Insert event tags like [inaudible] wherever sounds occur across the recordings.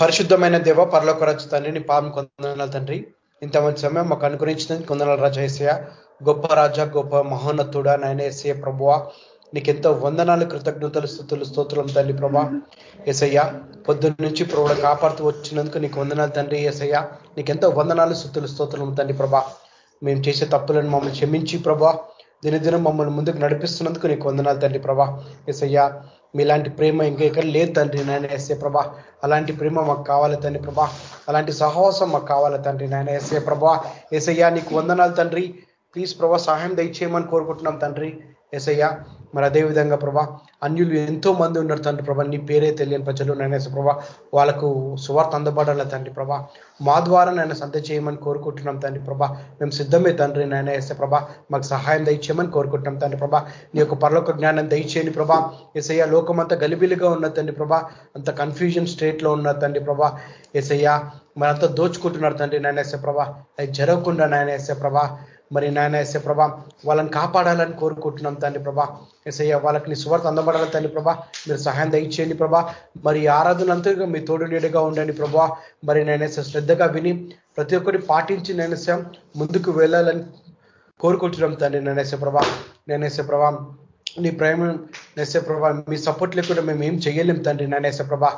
పరిశుద్ధమైన దేవ పరలోక రచు తండ్రి నీ పాపం కొందనాలు తండ్రి. ఇంత మంచి సమయం మాకు అనుగ్రహించినందుకు కొందనాలు రాజా ఏసయ గొప్ప రాజా గొప్ప మహోన్నతుడ నాయన ఏసయ ప్రభువ. నీకెంతో వందనాలు కృతజ్ఞతలు స్థుతులు స్తోత్రం తల్లి ప్రభా. ఎసయ్య పొద్దున్న నుంచి ప్రభు కాపాడుతూ వచ్చినందుకు నీకు వందనాలు తండ్రి ఎసయ్య నీకెంతో వందనాలు స్థుతులు స్తోత్రం తండ్రి ప్రభా. మేము చేసే తప్పులను మమ్మల్ని క్షమించి ప్రభా. దినదినం మమ్మల్ని ముందుకు నడిపిస్తున్నందుకు నీకు వందనాలు తండ్రి ప్రభా. ఎసయ్య మీలాంటి ప్రేమ ఇంకా ఎక్కడ లేదు తండ్రి నాయన ఎస్ఏ ప్రభా. అలాంటి ప్రేమ మాకు కావాలి తండ్రి ప్రభా. అలాంటి సహవాసం మాకు కావాలి తండ్రి నాయన ఎస్ఏ ప్రభా. ఎసయ్యా నీకు వందనాలు తండ్రి. ప్లీజ్ ప్రభా సహాయం దయచేయమని కోరుకుంటున్నాం తండ్రి. ఎసయ్యా మరి అదేవిధంగా ప్రభా అన్యులు ఎంతో మంది ఉన్నారు తండ్రి ప్రభా నీ పేరే తెలియని ప్రజలు నైనా ప్రభా వాళ్ళకు సువార్త అందబడాల తండ్రి ప్రభా. మా ద్వారా నేను సంత చేయమని కోరుకుంటున్నాం తండ్రి ప్రభా. మేము సిద్ధమే తండ్రి నాయన ప్రభా. మాకు సహాయం దయచేయమని కోరుకుంటున్నాం తండ్రి ప్రభా. నీ యొక్క పరలోక జ్ఞానం దయచేయని ప్రభా. ఎసయ్య లోకం అంతా గలిబిలిగా ఉన్న తండ్రి ప్రభా. అంత కన్ఫ్యూజన్ స్టేట్లో ఉన్న తండ్రి ప్రభా. ఎసయ్య మరి అంతా దోచుకుంటున్నారు తండ్రి నాయన ప్రభా. అది జరగకుండా నాయన వేసే ప్రభా. మరి నాయన ఎస్ఏ ప్రభా వాళ్ళని కాపాడాలని కోరుకుంటున్నాం తండ్రి ప్రభా. ఎస్ఐ వాళ్ళకి నీ సువార్త అందబడాలి తండ్రి ప్రభా. మీరు సహాయం దయచేయండి ప్రభా. మరి ఆరాధన అంతగా మీ తోడు నీడుగా ఉండండి ప్రభా. మరి నేనేసే శ్రద్ధగా విని ప్రతి ఒక్కటి పాటించి నేనేసే ముందుకు వెళ్ళాలని కోరుకుంటున్నాం తండ్రి. నేనేసే ప్రభా నేనేసే ప్రభా నీ ప్రేమ నేసే ప్రభా మీ సపోర్ట్ లేకుండా మేము ఏం చేయలేం తండ్రి నేనేసే ప్రభా.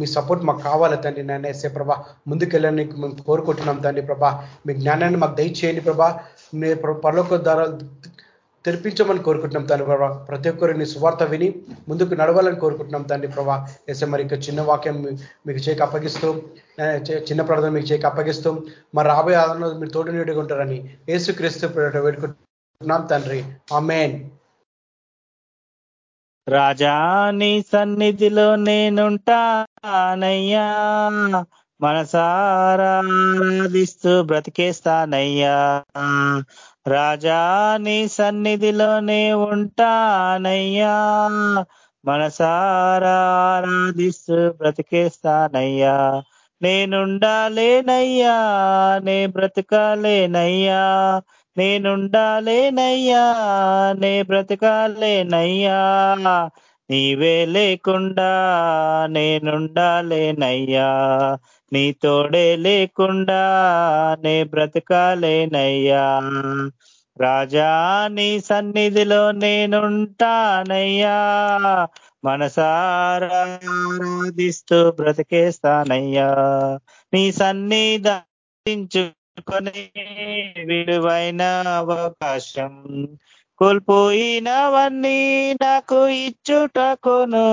మీ సపోర్ట్ మాకు కావాలి తండ్రి నేనేసే ప్రభా. ముందుకెళ్ళని మేము కోరుకుంటున్నాం తండ్రి ప్రభా. మీ జ్ఞానాన్ని మాకు దయచేయండి ప్రభా. మీ పరలోక ద్వారా తెరిపించమని కోరుకుంటున్నాం తండ్రి ప్రభా. ప్రతి ఒక్కరు నీ సువార్త విని ముందుకు నడవాలని కోరుకుంటున్నాం తండ్రి ప్రభా. ఎసే మరి ఇక చిన్న వాక్యం మీకు చేయక అప్పగిస్తూ. చిన్న ప్రార్థన మీకు చేయక అప్పగిస్తూ. మరి రాబోయే ఆదరణ మీరు తోడు నీడుగా ఉంటారని ఏసు క్రీస్తు వేడుకుంటున్నాం తండ్రి. ఆమెన్. రాజా నీ సన్నిధిలో నేనుంటానయ్యా. మనసారాధిస్తూ బ్రతికేస్తానయ్యా. రాజా నీ సన్నిధిలోనే ఉంటానయ్యా మనసారాధిస్తూ బ్రతికేస్తానయ్యా. నేనుండాలేనయ్యా. నే బ్రతకాలేనయ్యా. నేనుండాలేనయ్యా నే బ్రతకాలేనయ్యా నీవే లేకుండా నేనుండాలేనయ్యా నీ తోడే లేకుండా నే బ్రతకాలేనయ్యా. రాజా నీ సన్నిధిలో నేనుంటానయ్యా మనసారాధిస్తూ బ్రతికేస్తానయ్యా. నీ సన్నిధించు సన్నిధించుకొని విలువైన అవకాశం కోల్పోయినవన్నీ నాకు ఇచ్చుటకును.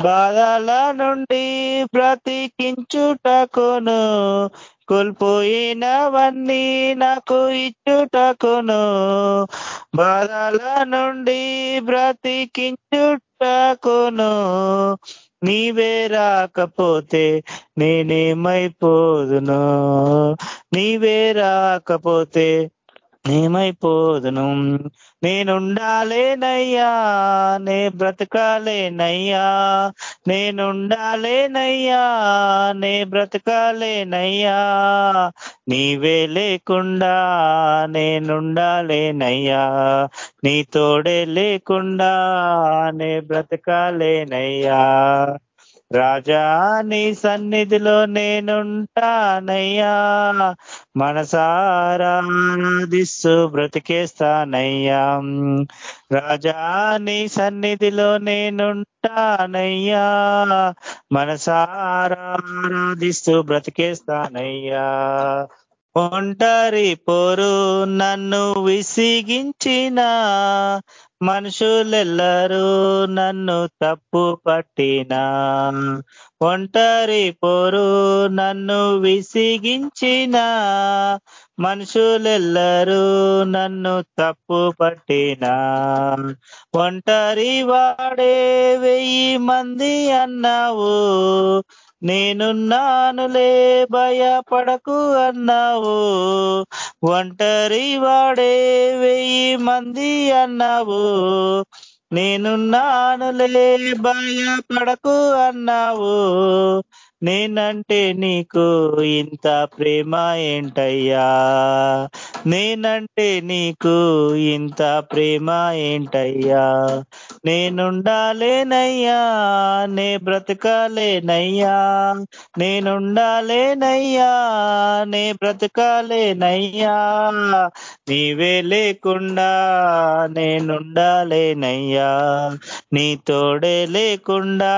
బాధల నుండి బ్రతికించుటకును. కోల్పోయినవన్నీ నాకు ఇచ్చుటకును. బాధల నుండి బ్రతికించుటకును. నీవే రాకపోతే నేనేమైపోదును? నీవే రాకపోతే ఏమైపోదును నేనుండాలేనయ్యా నే బ్రతకాలేనయ్యా. నేనుండాలేనయ్యా నే బ్రతకాలేనయ్యా. నీవే లేకుండా నేనుండాలేనయ్యా. నీ తోడే లేకుండా నే బ్రతకాలేనయ్యా. రాజా నీ సన్నిధిలో నేనుంటానయ్యా. మనసారాధిస్తూ బ్రతికేస్తానయ్యా. రాజా నీ సన్నిధిలో నేనుంటానయ్యా. మనసారాధిస్తూ బ్రతికేస్తానయ్యా. ఒంటరి పోరు నన్ను విసిగించిన మనుషులెల్లరూ నన్ను తప్పు పట్టినా. ఒంటరి పోరు నన్ను విసిగించిన. మనుషులెల్లరూ నన్ను తప్పు పట్టినా. ఒంటరి వాడే వెయ్యి మంది అన్నావు. నేనున్నానులే భయపడకు అన్నావు. ఒంటరి వాడే వెయ్యి మంది అన్నావు. నేనున్నానులే భయపడకు అన్నావు. నేనంటే నీకు ఇంత ప్రేమ ఏంటయ్యా? నేనంటే నీకు ఇంత ప్రేమ ఏంటయ్యా? నేనుండాలేనయ్యా నే బ్రతకాలేనయ్యా. నేనుండాలేనయ్యా నే బ్రతకాలేనయ్యా. నీవే లేకుండా నేనుండాలేనయ్యా. నీ తోడే లేకుండా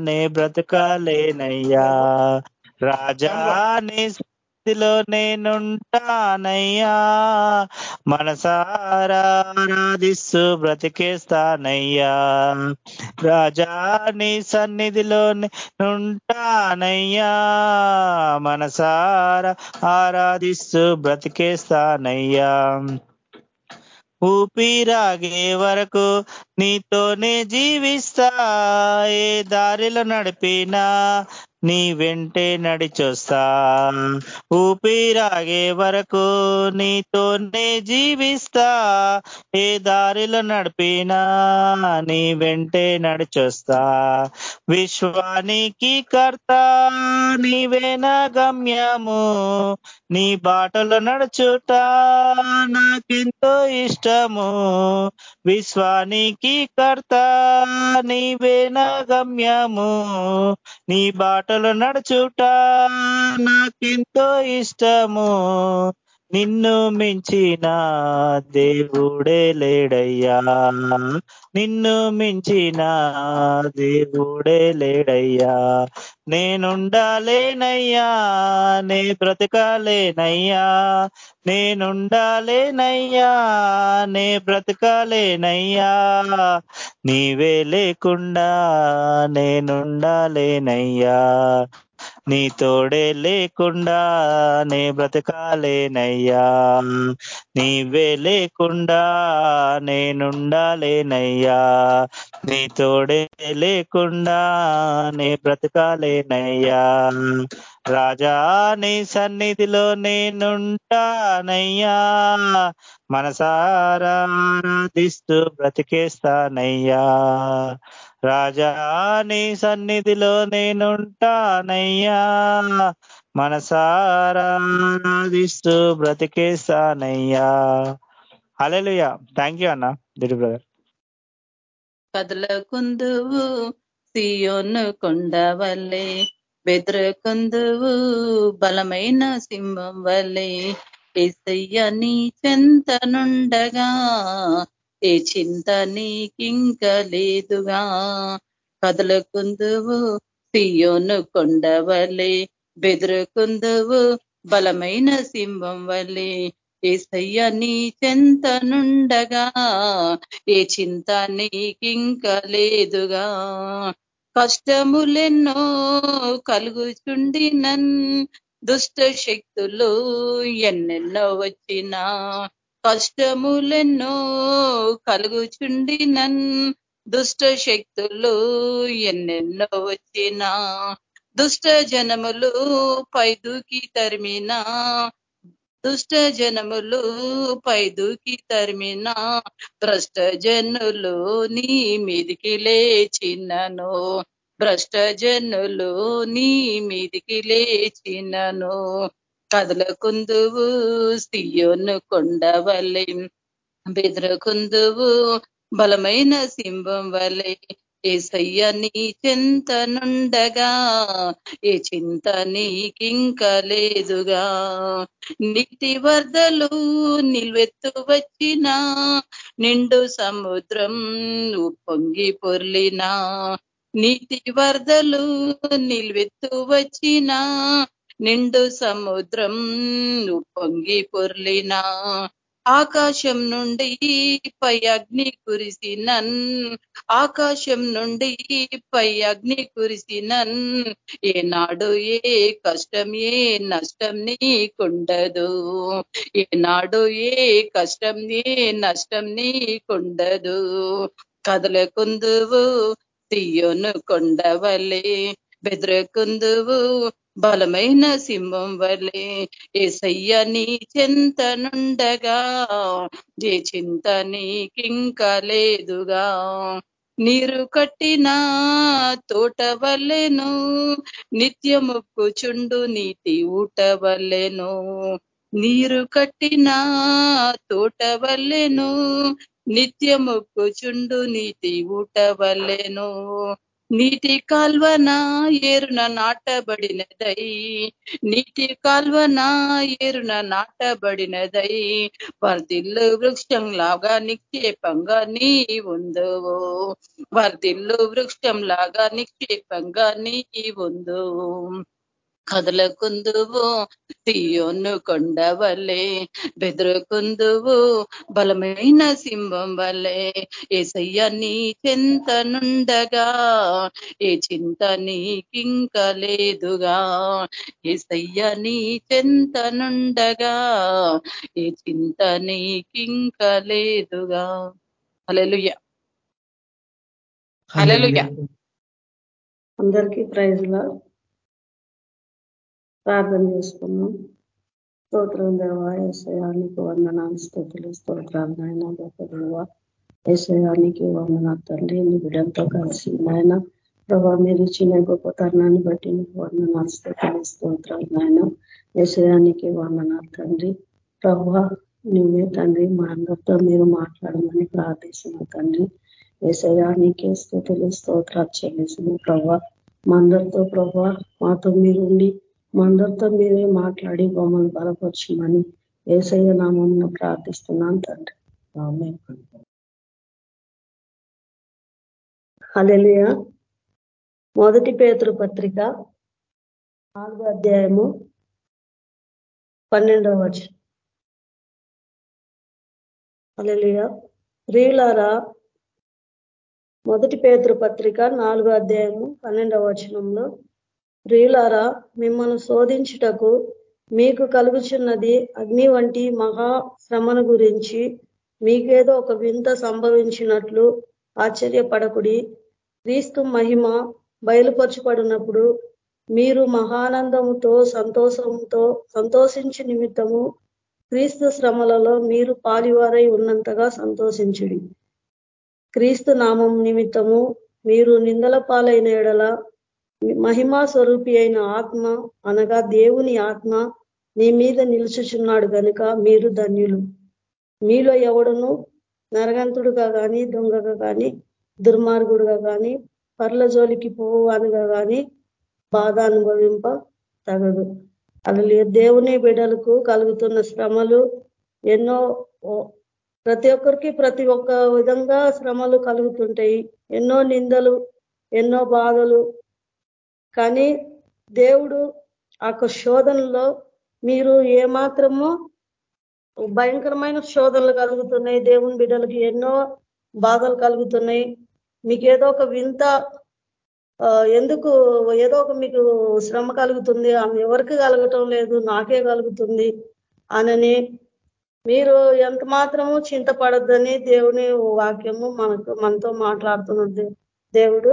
నే బ్రతకాలేనయ్యా. రాజా నీ స్థితిలో నేనుంటానయ్యా. మనసారా ఆరాధిస్తూ బ్రతికేస్తానయ్యా. రాజా నీ సన్నిధిలో నేనుంటానయ్యా. మనసారా ఆరాధిస్తూ బ్రతికేస్తానయ్యా. ఊపిరాగే వరకు నీతోనే జీవిస్తా. ఏ దారిలో నడిపినా నీ వెంటే నడిచొస్తా. ఊపిరాగే వరకు నీతోనే జీవిస్తా. ఏ దారిలో నడిపినా నీ వెంటే నడిచొస్తా. విశ్వానికి కర్త నీవేనా గమ్యము. నీ బాటలో నడుచుట నాకెంతో ఇష్టము. విశ్వానికి కర్త నీవేనా గమ్యము. నీ బాటలో నడుచుట నాకెంతో ఇష్టము. నిన్ను మించిన దేవుడే లేడయ్యా. నిన్ను మించిన దేవుడే లేడయ్యా. నేనుండాలేనయ్యా నే బ్రతకాలేనయ్యా. నేనుండాలేనయ్యా నే బ్రతకాలేనయ్యా. నీవే లేకుండా నేనుండాలేనయ్యా. నీ తోడే లేకుండా నే బ్రతకాలేనయ్యా. నీవే లేకుండా నేనుండాలేనయ్యా నీ తోడే లేకుండా నే బ్రతకాలేనయ్యా. రాజా నీ సన్నిధిలో నేనుంటానయ్యా మనసారా బ్రతికేస్తానయ్యా. రాజా నీ సన్నిధిలో నేనుంటానయ్యా. మనసారాధిస్తూ బ్రతికేస్తానయ్యా. హల్లెలూయా. థ్యాంక్ యూ అన్న దిడి బ్రదర్. కదలకుందువు సియోను కొండ బెదరకుందువు బలమైన సింహం వల్లే ఏసయ్య నీ చెంతనుండగా ఏ చింత నీకింక లేదుగా కదలకుందువు సియోను కొండ బెదురుకుందువు బలమైన సింహం ఏ ఏసయ్య నీ చెంతనుండగా ఏ చింత నీకింక లేదుగా కష్టములెన్నో కలుగుచుండినన్ దుష్ట శక్తులు ఎన్నెన్నో వచ్చినా. కష్టములెన్నో కలుగుచుండి నన్ దుష్ట శక్తులు ఎన్నెన్నో వచ్చినా దుష్ట జనములు పైదుకి తరిమినా దుష్ట జనములు పైదుకి తరిమినా భ్రష్ట జనులు నీ మీదికి లేచినను భ్రష్ట జనులు నీ మీదికి లేచినను. కదలకుందువు సియోను కొండవలె. బెదరకుందువు బలమైన సింహం వలె. ఏసయ్య నీ చింతనుండగా ఏ చింత నీకింక లేదుగా. నీటి వరదలు నిల్వెత్తు వచ్చిన నిండు సముద్రం పొంగి పొర్లినా. నీటి వరదలు నిల్వెత్తు వచ్చిన నిండు సముద్రం పొంగి పొర్లినా ఆకాశం నుండి పై అగ్ని కురిసినన్ ఆకాశం నుండి పై అగ్ని కురిసినన్. ఏనాడు ఏ కష్టం ఏ నష్టం నీకుండదు. ఏనాడు ఏ కష్టం ఏ నష్టం నీకుండదు. కదలకుందువు తీయోను కొండవలే. బెదరకుందువు బలమైన సింహం వలె ఏసయ్య నీ చింతనుండగా ఏ చింత నీకింక లేదుగా నీరు కట్టిన తోట వల్లెను నిత్యముక్కుచుండు నీతి ఊట వల్లెను నీరు కట్టిన తోట వల్లెను నిత్యముక్కుచుండు నీతి ఊట వల్లెను నీటి కాల్వన ఏరున నాటబడినదై నీటి కాల్వన ఏరున నాటబడినదై వర్దిల్లు వృక్షం లాగా నిక్షేపంగా నీ ఉందో వర్దిల్లు వృక్షం లాగా నిక్షేపంగా నీ ఉందో కదలకుందువు తీయోను కొండ వల్లే బెదురుకుందువు బలమైన సింహం వల్లే ఏసయ్య నీ చింత నుండగా ఏ చింత నీకింక లేదుగా. ఏసయ్య నీ చింత నుండగా ఏ చింత నీకింక లేదుగా. అలెలుయ్య అలెలుయ్య అందరికీ ప్రైజ్లా ప్రార్థన చేసుకున్నాం. స్తోత్రం దేవా ఏసయానికి వందనాలు స్థుతులు స్తోత్రాలు నాయన గొప్ప దేవ. ఏసయానికి వందనాలు తండ్రి నీ బిడ్డలతో కలిసి నాయన ప్రభా మీరు ఇచ్చిన గొప్ప తరుణాన్ని బట్టి నీకు వందనాలు స్థుతులు స్తోత్రాలు నాయన. ఏసయానికి వందనాలు తండ్రి. ప్రభా నువ్వే తండ్రి మా అందరితో మీరు మాట్లాడమని ప్రార్థిస్తున్నా తండ్రి. ఏసయానికి స్థుతులు స్తోత్రాలు చెల్లిసిన ప్రభా. మా అందరితో ప్రభా మాతో మీరుండి మా మీరే మాట్లాడి మమ్మల్ని బలపరచమని ఏసయ్య నామంలో ప్రార్థిస్తున్నాను తండ్రి. ఆమె మొదటి పేతృ పత్రిక నాలుగో అధ్యాయము పన్నెండవ వచ్చ రీలారా ప్రియులారా మొదటి పేతృ పత్రిక నాలుగో అధ్యాయము పన్నెండవ వచనంలో ప్రియులారా మిమ్మల్ని శోధించుటకు మీకు కలుగుచున్నది అగ్ని వంటి మహా శ్రమను గురించి మీకేదో ఒక వింత సంభవించినట్లు ఆశ్చర్యపడకుడి. క్రీస్తు మహిమ బయలుపరచబడినప్పుడు మీరు మహానందముతో సంతోషంతో సంతోషించి నిమిత్తము క్రీస్తు శ్రమలలో మీరు పాలివారై ఉన్నంతగా సంతోషించుడి. క్రీస్తు నామం నిమిత్తము మీరు నిందల పాలైన ఎడల మహిమా స్వరూపి అయిన ఆత్మ అనగా దేవుని ఆత్మ నీ మీద నిలుచుచున్నాడు కనుక మీరు ధన్యులు. మీలో ఎవడును నరగంతుడుగా కానీ దొంగగా కానీ దుర్మార్గుడుగా కానీ పర్ల జోలికి పోవానుగా కానీ బాధ అనుభవింప తగదు. అలా దేవుని బిడలకు కలుగుతున్న శ్రమలు ఎన్నో ప్రతి ఒక్కరికి ప్రతి ఒక్క విధంగా శ్రమలు కలుగుతుంటాయి. ఎన్నో నిందలు ఎన్నో బాధలు కానీ దేవుడు ఆ శోధనలో మీరు ఏమాత్రము భయంకరమైన శోధనలు కలుగుతున్నాయి దేవుని బిడ్డలకి ఎన్నో బాధలు కలుగుతున్నాయి. మీకు ఏదో ఒక వింత ఎందుకు ఏదో ఒక మీకు శ్రమ కలుగుతుంది ఆమె ఎవరికి కలగటం లేదు నాకే కలుగుతుంది అనని మీరు ఎంత మాత్రము చింతపడద్దని దేవుని వాక్యము మనకు మనతో మాట్లాడుతున్నది. దేవుడు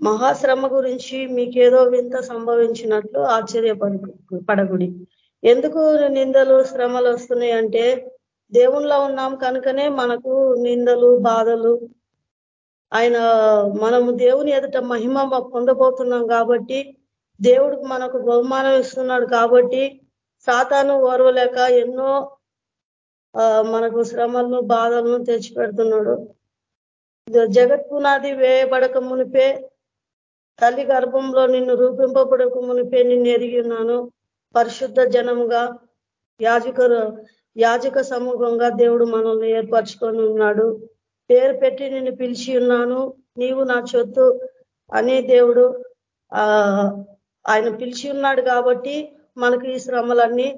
మహాశ్రమ గురించి మీకేదో వింత సంభవించినట్లు ఆశ్చర్యపడు పడగుడి ఎందుకు నిందలు శ్రమలు వస్తున్నాయి అంటే దేవుణ్ణిలో ఉన్నాం కనుకనే మనకు నిందలు బాధలు. ఆయన మనము దేవుని ఎదుట మహిమ పొందబోతున్నాం కాబట్టి దేవుడికి మనకు బహుమానం ఇస్తున్నాడు కాబట్టి సాతాను ఓర్వలేక ఎన్నో మనకు శ్రమలను బాధలను తెచ్చిపెడుతున్నాడు. జగత్ పునాది వేయబడక మునిపే తల్లి గర్భంలో నిన్ను రూపింపబడకు మునిపే నిన్ను ఎరిగి ఉన్నాను. పరిశుద్ధ జనముగా యాజక యాజక సమూహంగా దేవుడు మనల్ని ఏర్పరచుకొని ఉన్నాడు. పేరు పెట్టి నిన్ను పిలిచి ఉన్నాను. నీవు నా చొత్తు అనే దేవుడు ఆయన పిలిచి ఉన్నాడు కాబట్టి మనకు ఈ శ్రమలన్నీ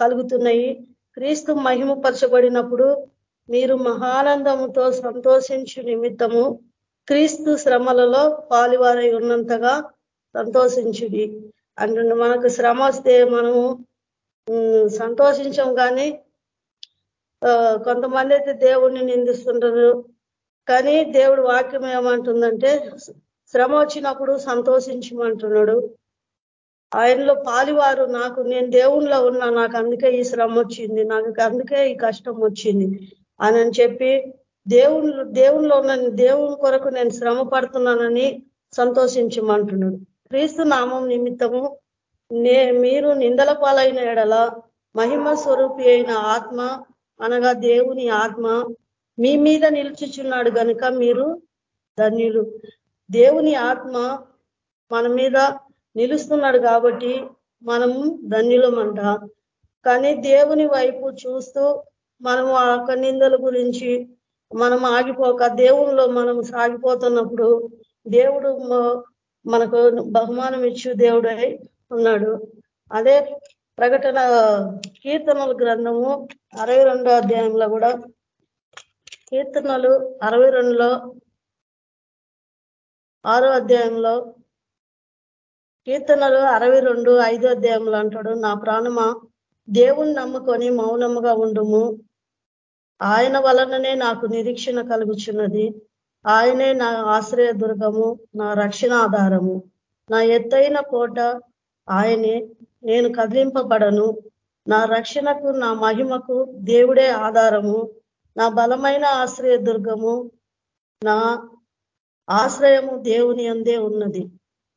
కలుగుతున్నాయి. క్రీస్తు మహిమపరచబడినప్పుడు మీరు మహానందముతో సంతోషించు నిమిత్తము క్రీస్తు శ్రమలలో పాలివారై ఉన్నంతగా సంతోషించుడి. అంటే మనకు శ్రమ వస్తే మనము సంతోషించం కానీ కొంతమంది అయితే దేవుణ్ణి నిందిస్తుంటారు. కానీ దేవుడు వాక్యం ఏమంటుందంటే శ్రమ వచ్చినప్పుడు సంతోషించమంటున్నాడు. ఆయనలో పాలివారు నాకు నేను దేవుణ్ణిలో ఉన్నా నాకు అందుకే ఈ శ్రమ వచ్చింది నాకు అందుకే ఈ కష్టం వచ్చింది అని చెప్పి దేవుళ్ళు దేవుల్లో నన్ను దేవుని కొరకు నేను శ్రమ పడుతున్నానని సంతోషించమంటున్నాడు. క్రీస్తు నామం నిమిత్తము నే మీరు నిందల పాలైన ఎడల మహిమ స్వరూపి అయిన ఆత్మ అనగా దేవుని ఆత్మ మీ మీద నిలుచుచున్నాడు కనుక మీరు ధన్యులు. దేవుని ఆత్మ మన మీద నిలుస్తున్నాడు కాబట్టి మనము ధన్యులమంట. కానీ దేవుని వైపు చూస్తూ మనము ఆ నిందల గురించి మనం ఆగిపోక దేవునిలో మనం సాగిపోతున్నప్పుడు దేవుడు మనకు బహుమానం ఇచ్చు దేవుడై ఉన్నాడు. అదే ప్రకటన కీర్తనల గ్రంథము అరవై రెండో అధ్యాయంలో కూడా కీర్తనలు అరవై రెండులో ఆరో అధ్యాయంలో కీర్తనలు అరవై రెండు ఐదో అధ్యాయంలో అంటాడు నా ప్రాణమా దేవుణ్ణి నమ్ముకొని మౌనముగా ఉండుము. ఆయన వలననే నాకు నిరీక్షణ కలుగుచున్నది. ఆయనే నా ఆశ్రయ దుర్గము నా రక్షణ ఆధారము నా ఎత్తైన కోట ఆయనే నేను కదిలింపబడను. నా రక్షణకు నా మహిమకు దేవుడే ఆధారము. నా బలమైన ఆశ్రయ దుర్గము నా ఆశ్రయము దేవుని అందే ఉన్నది.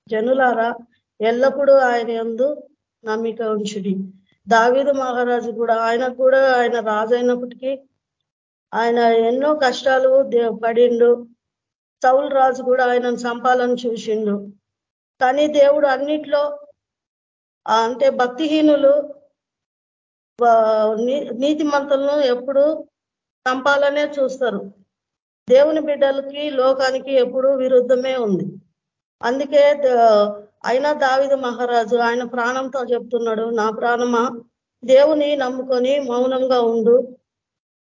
జనులారా ఎల్లప్పుడూ ఆయన ఎందు నమ్మిక ఉంచుడి. దావీదు మహారాజు కూడా ఆయన కూడా ఆయన రాజు అయినప్పటికీ ఆయన ఎన్నో కష్టాలు పడిండు. సౌల్ రాజు కూడా ఆయనను చంపాలని చూసిండు. కానీ దేవుడు అన్నిట్లో అంటే భక్తిహీనులు నీతిమంతులను ఎప్పుడు చంపాలనే చూస్తారు. దేవుని బిడ్డలకి లోకానికి ఎప్పుడు విరుద్ధమే ఉంది. అందుకే అయినా దావిద మహారాజు ఆయన ప్రాణంతో చెప్తున్నాడు నా ప్రాణమా? దేవుని నమ్ముకొని మౌనంగా ఉండు.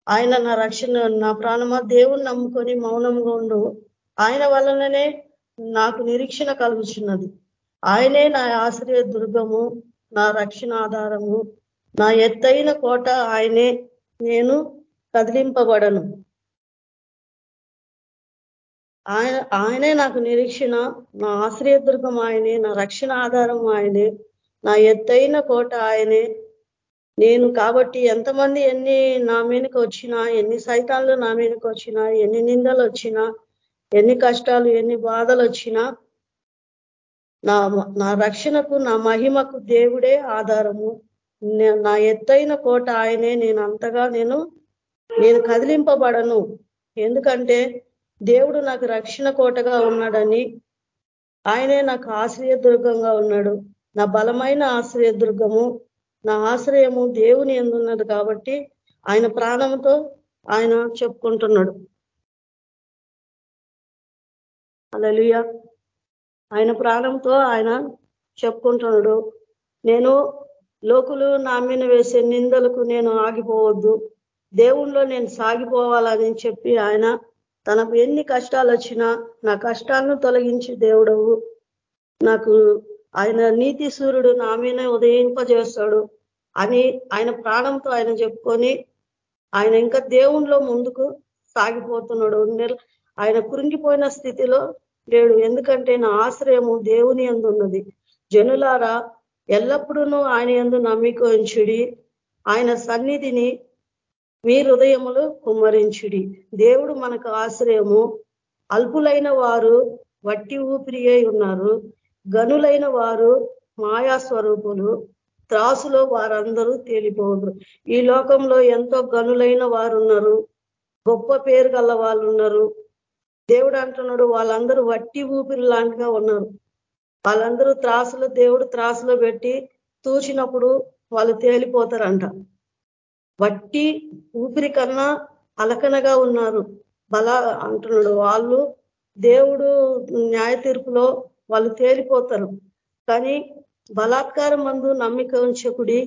ఆయన నా రక్షణ నా ప్రాణమా? దేవుని నమ్ముకొని మౌనంగా ఉండు. ఆయన వలననే నాకు నిరీక్షణ కలుగుచున్నది. ఆయనే నా ఆశ్రయ దుర్గము నా రక్షణ ఆధారము. నా ఎత్తైన కోట ఆయనే నేను కదిలింపబడను. ఆయన ఆయనే నాకు నిరీక్షణ నా ఆశ్రయదుర్గం ఆయనే నా రక్షణ ఆధారం ఆయనే నా ఎత్తైన కోట ఆయనే నేను కాబట్టి ఎంతమంది ఎన్ని నా మీదకి వచ్చినా ఎన్ని సైతాలు నా మీదకి వచ్చినా ఎన్ని నిందలు వచ్చినా ఎన్ని కష్టాలు ఎన్ని బాధలు వచ్చినా నా నా రక్షణకు నా మహిమకు దేవుడే ఆధారము. నా ఎత్తైన కోట ఆయనే నేను అంతగా నేను నేను కదిలింపబడను. ఎందుకంటే దేవుడు నాకు రక్షణ కోటగా ఉన్నాడని ఆయనే నాకు ఆశ్రయ దుర్గంగా ఉన్నాడు. నా బలమైన ఆశ్రయ దుర్గము నా ఆశ్రయము దేవుని ఎందున్నది కాబట్టి ఆయన ప్రాణంతో ఆయన చెప్పుకుంటున్నాడు. అలలియ ఆయన ప్రాణంతో ఆయన చెప్పుకుంటున్నాడు. నేను లోకులు నా మీద వేసే నిందలకు నేను ఆగిపోవద్దు. దేవుణ్ణిలో నేను సాగిపోవాలని చెప్పి ఆయన తనకు ఎన్ని కష్టాలు వచ్చినా నా కష్టాలను తొలగించి దేవుడవు. నాకు ఆయన నీతి సూర్యుడు నా మీద ఉదయింపజేస్తాడు అని ఆయన ప్రాణంతో ఆయన చెప్పుకొని ఆయన ఇంకా దేవుణ్ణిలో ముందుకు సాగిపోతున్నాడు. ఆయన కురింగిపోయిన స్థితిలో లేడు. ఎందుకంటే నా ఆశ్రయము దేవుని ఉన్నది జనులారా ఎల్లప్పుడూ ఆయన ఎందు నమ్మికొంచుడి ఆయన సన్నిధిని మీ హృదయములు కుమ్మరించుడి. దేవుడు మనకు ఆశ్రయము. అల్పులైన వారు వట్టి ఊపిరి ఉన్నారు. గనులైన వారు మాయా స్వరూపులు త్రాసులో వారందరూ తేలిపోదు ఈ లోకంలో ఎంతో గనులైన వారు ఉన్నారు గొప్ప పేరు గల వాళ్ళు ఉన్నారు దేవుడు అంటున్నాడు వాళ్ళందరూ వట్టి ఊపిరి లాంటిగా ఉన్నారు. వాళ్ళందరూ త్రాసులో దేవుడు త్రాసులో పెట్టి తూచినప్పుడు వాళ్ళు తేలిపోతారంట. వట్టి ఊపిరి కన్నా అలకనగా ఉన్నారు. బల అంటున్నాడు. వాళ్ళు దేవుడు న్యాయ తీర్పులో వాళ్ళు తేలిపోతారు కానీ బలాత్కారం మందు నమ్మిక ఉంచకుడి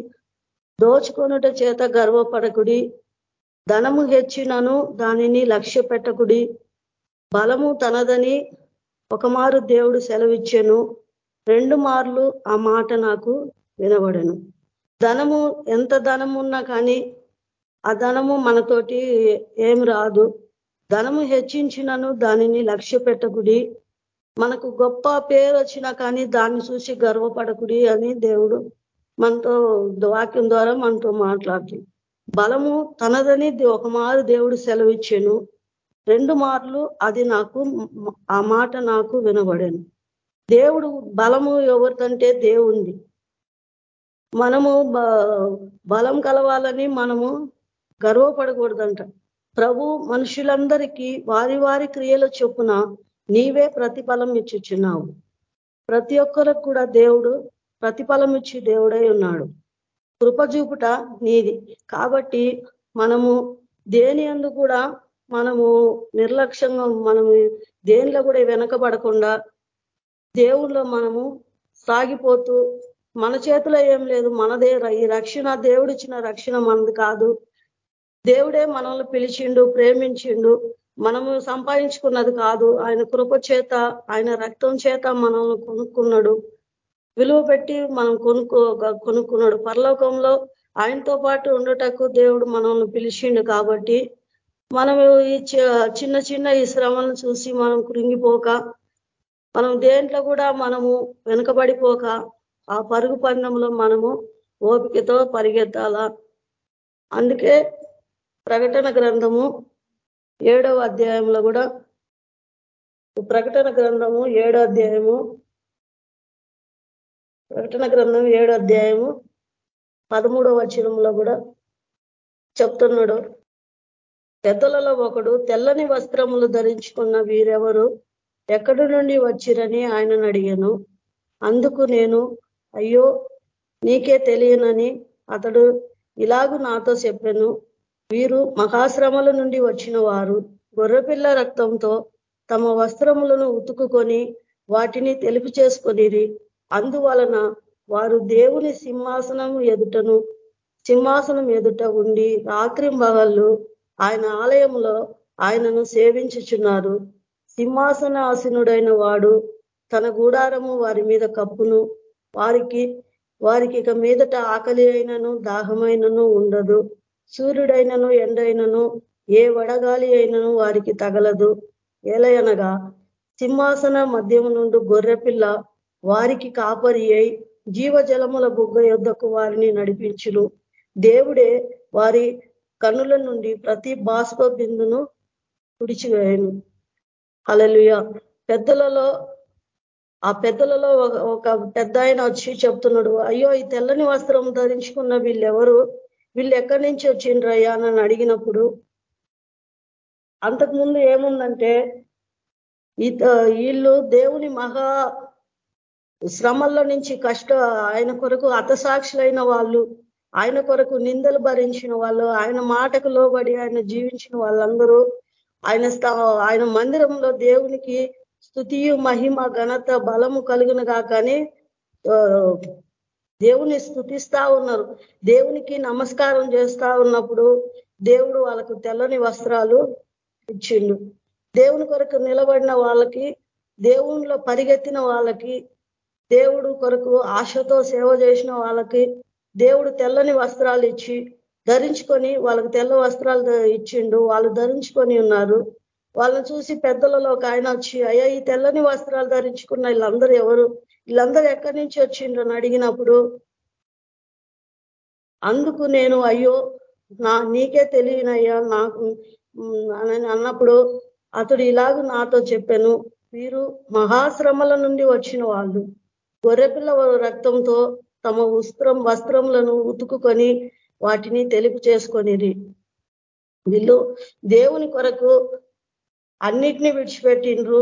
దోచుకొనుట చేత గర్వపడకుడి ధనము హెచ్చినను దానిని లక్ష్య పెట్టకుడి బలము తనదని ఒకమారు దేవుడు సెలవిచ్చాను రెండు మార్లు ఆ మాట నాకు వినబడను. ధనము ఎంత ధనము ఉన్నా కానీ ఆ ధనము మనతోటి ఏం రాదు. ధనము హెచ్చించినను దానిని లక్ష్య పెట్టకుడి మనకు గొప్ప పేరు వచ్చినా కానీ దాన్ని చూసి గర్వపడకుడి అని దేవుడు మనతో వాక్యం ద్వారా మనతో మాట్లాడుతుంది బలము తనదని ఒక మారు దేవుడు సెలవిచ్చాను. రెండు మార్లు అది నాకు ఆ మాట నాకు వినబడాను. దేవుడు బలము ఎవరికంటే దేవుంది. మనము బలం కలవాలని మనము గర్వపడకూడదంట. ప్రభు మనుషులందరికీ వారి వారి క్రియల చొప్పున నీవే ప్రతిఫలం ఇచ్చుచున్నావు. ప్రతి ఒక్కరికి కూడా దేవుడు ప్రతిఫలం ఇచ్చి దేవుడై ఉన్నాడు. కృపజూపుట నీది. కాబట్టి మనము దేని అందు కూడా మనము నిర్లక్ష్యంగా మనము దేనిలో కూడా వెనకబడకుండా దేవుళ్ళో మనము సాగిపోతూ మన చేతిలో ఏం లేదు మనదే ఈ రక్షణ దేవుడిచ్చిన రక్షణ మనది కాదు. దేవుడే మనల్ని పిలిచిండు ప్రేమించిండు. మనము సంపాదించుకున్నది కాదు. ఆయన కృప చేత ఆయన రక్తం చేత మనల్ని కొనుక్కున్నాడు. విలువ పెట్టి మనం కొనుక్కో కొనుక్కున్నాడు. పరలోకంలో ఆయనతో పాటు ఉండటకు దేవుడు మనల్ని పిలిచిండు కాబట్టి మనం ఈ చిన్న చిన్న ఈ శ్రమను చూసి మనం కృంగిపోక మనం దేంట్లో కూడా మనము వెనుకబడిపోక ఆ పరుగు పందంలో మనము ఓపికతో పరిగెత్తాల? అందుకే ప్రకటన గ్రంథము ఏడవ అధ్యాయంలో కూడా ప్రకటన గ్రంథము ఏడో అధ్యాయము ప్రకటన గ్రంథం ఏడో అధ్యాయము పదమూడవ వచనంలో కూడా చెప్తున్నాడు. పెద్దలలో ఒకడు తెల్లని వస్త్రములు ధరించుకున్న వీరెవరు ఎక్కడి నుండి వచ్చిరని ఆయనను అడిగాను. అందుకు నేను అయ్యో నీకే తెలియనని అతడు ఇలాగూ నాతో చెప్పాను. వీరు మహాశ్రమల నుండి వచ్చిన వారు గొర్రెపిల్ల రక్తంతో తమ వస్త్రములను ఉతుకుకొని వాటిని తెలుపు చేసుకొనిరి. అందువలన వారు దేవుని సింహాసనం ఎదుటను సింహాసనం ఎదుట ఉండి రాత్రి మగళ్ళు ఆయన ఆలయంలో ఆయనను సేవించుచున్నారు. సింహాసన ఆసీనుడైన వాడు తన గూడారము వారి మీద కప్పును వారికి వారికి ఇక మీదట ఆకలి అయినను దాహమైనను ఉండదు. సూర్యుడైనను ఎండైనను ఏ వడగాలి అయినను వారికి తగలదు. ఏలయనగా సింహాసన మధ్యము నుండి గొర్రెపిల్ల వారికి కాపరి అయి జీవజలముల బుగ్గ యొద్దకు వారిని నడిపించును. దేవుడే వారి కన్నుల నుండి ప్రతి బాష్ప బిందును తుడిచివేయను. అలలుయ పెద్దలలో ఆ పెద్దలలో ఒక పెద్ద ఆయన వచ్చి చెప్తున్నాడు అయ్యో ఈ తెల్లని వస్త్రం ధరించుకున్న వీళ్ళెవరు? వీళ్ళు ఎక్కడి నుంచి వచ్చిండ్రయ్యా అని అడిగినప్పుడు అంతకుముందు ఏముందంటే వీళ్ళు దేవుని మహా శ్రమల్లో నుంచి కష్ట ఆయన కొరకు అతసాక్షులైన వాళ్ళు ఆయన కొరకు నిందలు భరించిన వాళ్ళు ఆయన మాటకు లోబడి ఆయన జీవించిన వాళ్ళందరూ ఆయన ఆయన మందిరంలో దేవునికి స్థుతియు మహిమ ఘనత బలము కలుగును కాకని దేవుని స్థుతిస్తా ఉన్నారు. దేవునికి నమస్కారం చేస్తా ఉన్నప్పుడు దేవుడు వాళ్ళకు తెల్లని వస్త్రాలు ఇచ్చిండు. దేవుని కొరకు నిలబడిన వాళ్ళకి దేవునిలో పరిగెత్తిన వాళ్ళకి దేవుడు కొరకు ఆశతో సేవ చేసిన వాళ్ళకి దేవుడు తెల్లని వస్త్రాలు ఇచ్చి ధరించుకొని వాళ్ళకి తెల్ల వస్త్రాలు ఇచ్చిండు. వాళ్ళు ధరించుకొని ఉన్నారు. వాళ్ళని చూసి పెద్దలలో ఒక ఆయన వచ్చి అయ్యా ఈ తెల్లని వస్త్రాలు ధరించుకున్న వీళ్ళందరూ ఎవరు? వీళ్ళందరూ ఎక్కడి నుంచి వచ్చిండ్రని అడిగినప్పుడు అందుకు నేను అయ్యో నా నీకే తెలియనయ్యా నాకు అని అన్నప్పుడు అతడు ఇలాగ నాతో చెప్పాను వీరు మహాశ్రమల నుండి వచ్చిన వాళ్ళు. గొర్రెపిల్ల రక్తంతో తమ వస్త్రం వస్త్రములను ఉతుకుకొని వాటిని తెలుపు చేసుకొనిది వీళ్ళు దేవుని కొరకు అన్నిటినీ విడిచిపెట్టిండ్రు.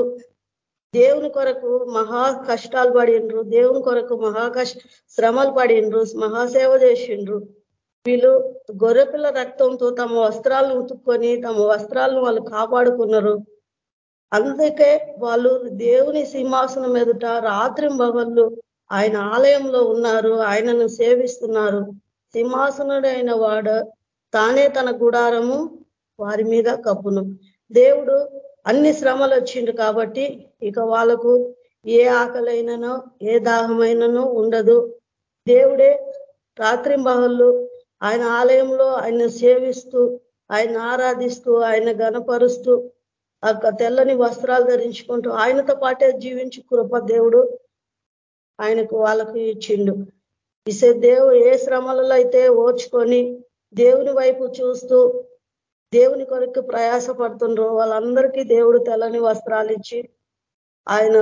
దేవుని కొరకు మహా కష్టాలు పడిండ్రు. దేవుని కొరకు మహా కష్ట శ్రమలు పడిండ్రు. మహాసేవ చేసిండ్రు. వీళ్ళు గొర్రెపిల్ల రక్తంతో తమ వస్త్రాలను ఉతుక్కొని తమ వస్త్రాలను వాళ్ళు కాపాడుకున్నారు. అందుకే వాళ్ళు దేవుని సింహాసనం ఎదుట రాత్రి మగళ్ళు ఆయన ఆలయంలో ఉన్నారు. ఆయనను సేవిస్తున్నారు. సింహాసనుడైన వాడు తానే తన గుడారము వారి మీద కప్పును. దేవుడు అన్ని శ్రమలు వచ్చిండు కాబట్టి ఇక వాళ్ళకు ఏ ఆకలైననో ఏ దాహమైననో ఉండదు. దేవుడే రాత్రి ఆయన ఆలయంలో ఆయన సేవిస్తూ ఆయన ఆరాధిస్తూ ఆయన గనపరుస్తూ ఆ తెల్లని వస్త్రాలు ధరించుకుంటూ ఆయనతో పాటే జీవించి కృప దేవుడు ఆయనకు వాళ్ళకు ఇచ్చిండు. ఇసే దేవు ఏ శ్రమలలో అయితే ఓర్చుకొని దేవుని వైపు చూస్తూ దేవుని కొరకు ప్రయాస పడుతుండ్రు వాళ్ళందరికీ దేవుడు తెల్లని వస్త్రాలు ఇచ్చి ఆయన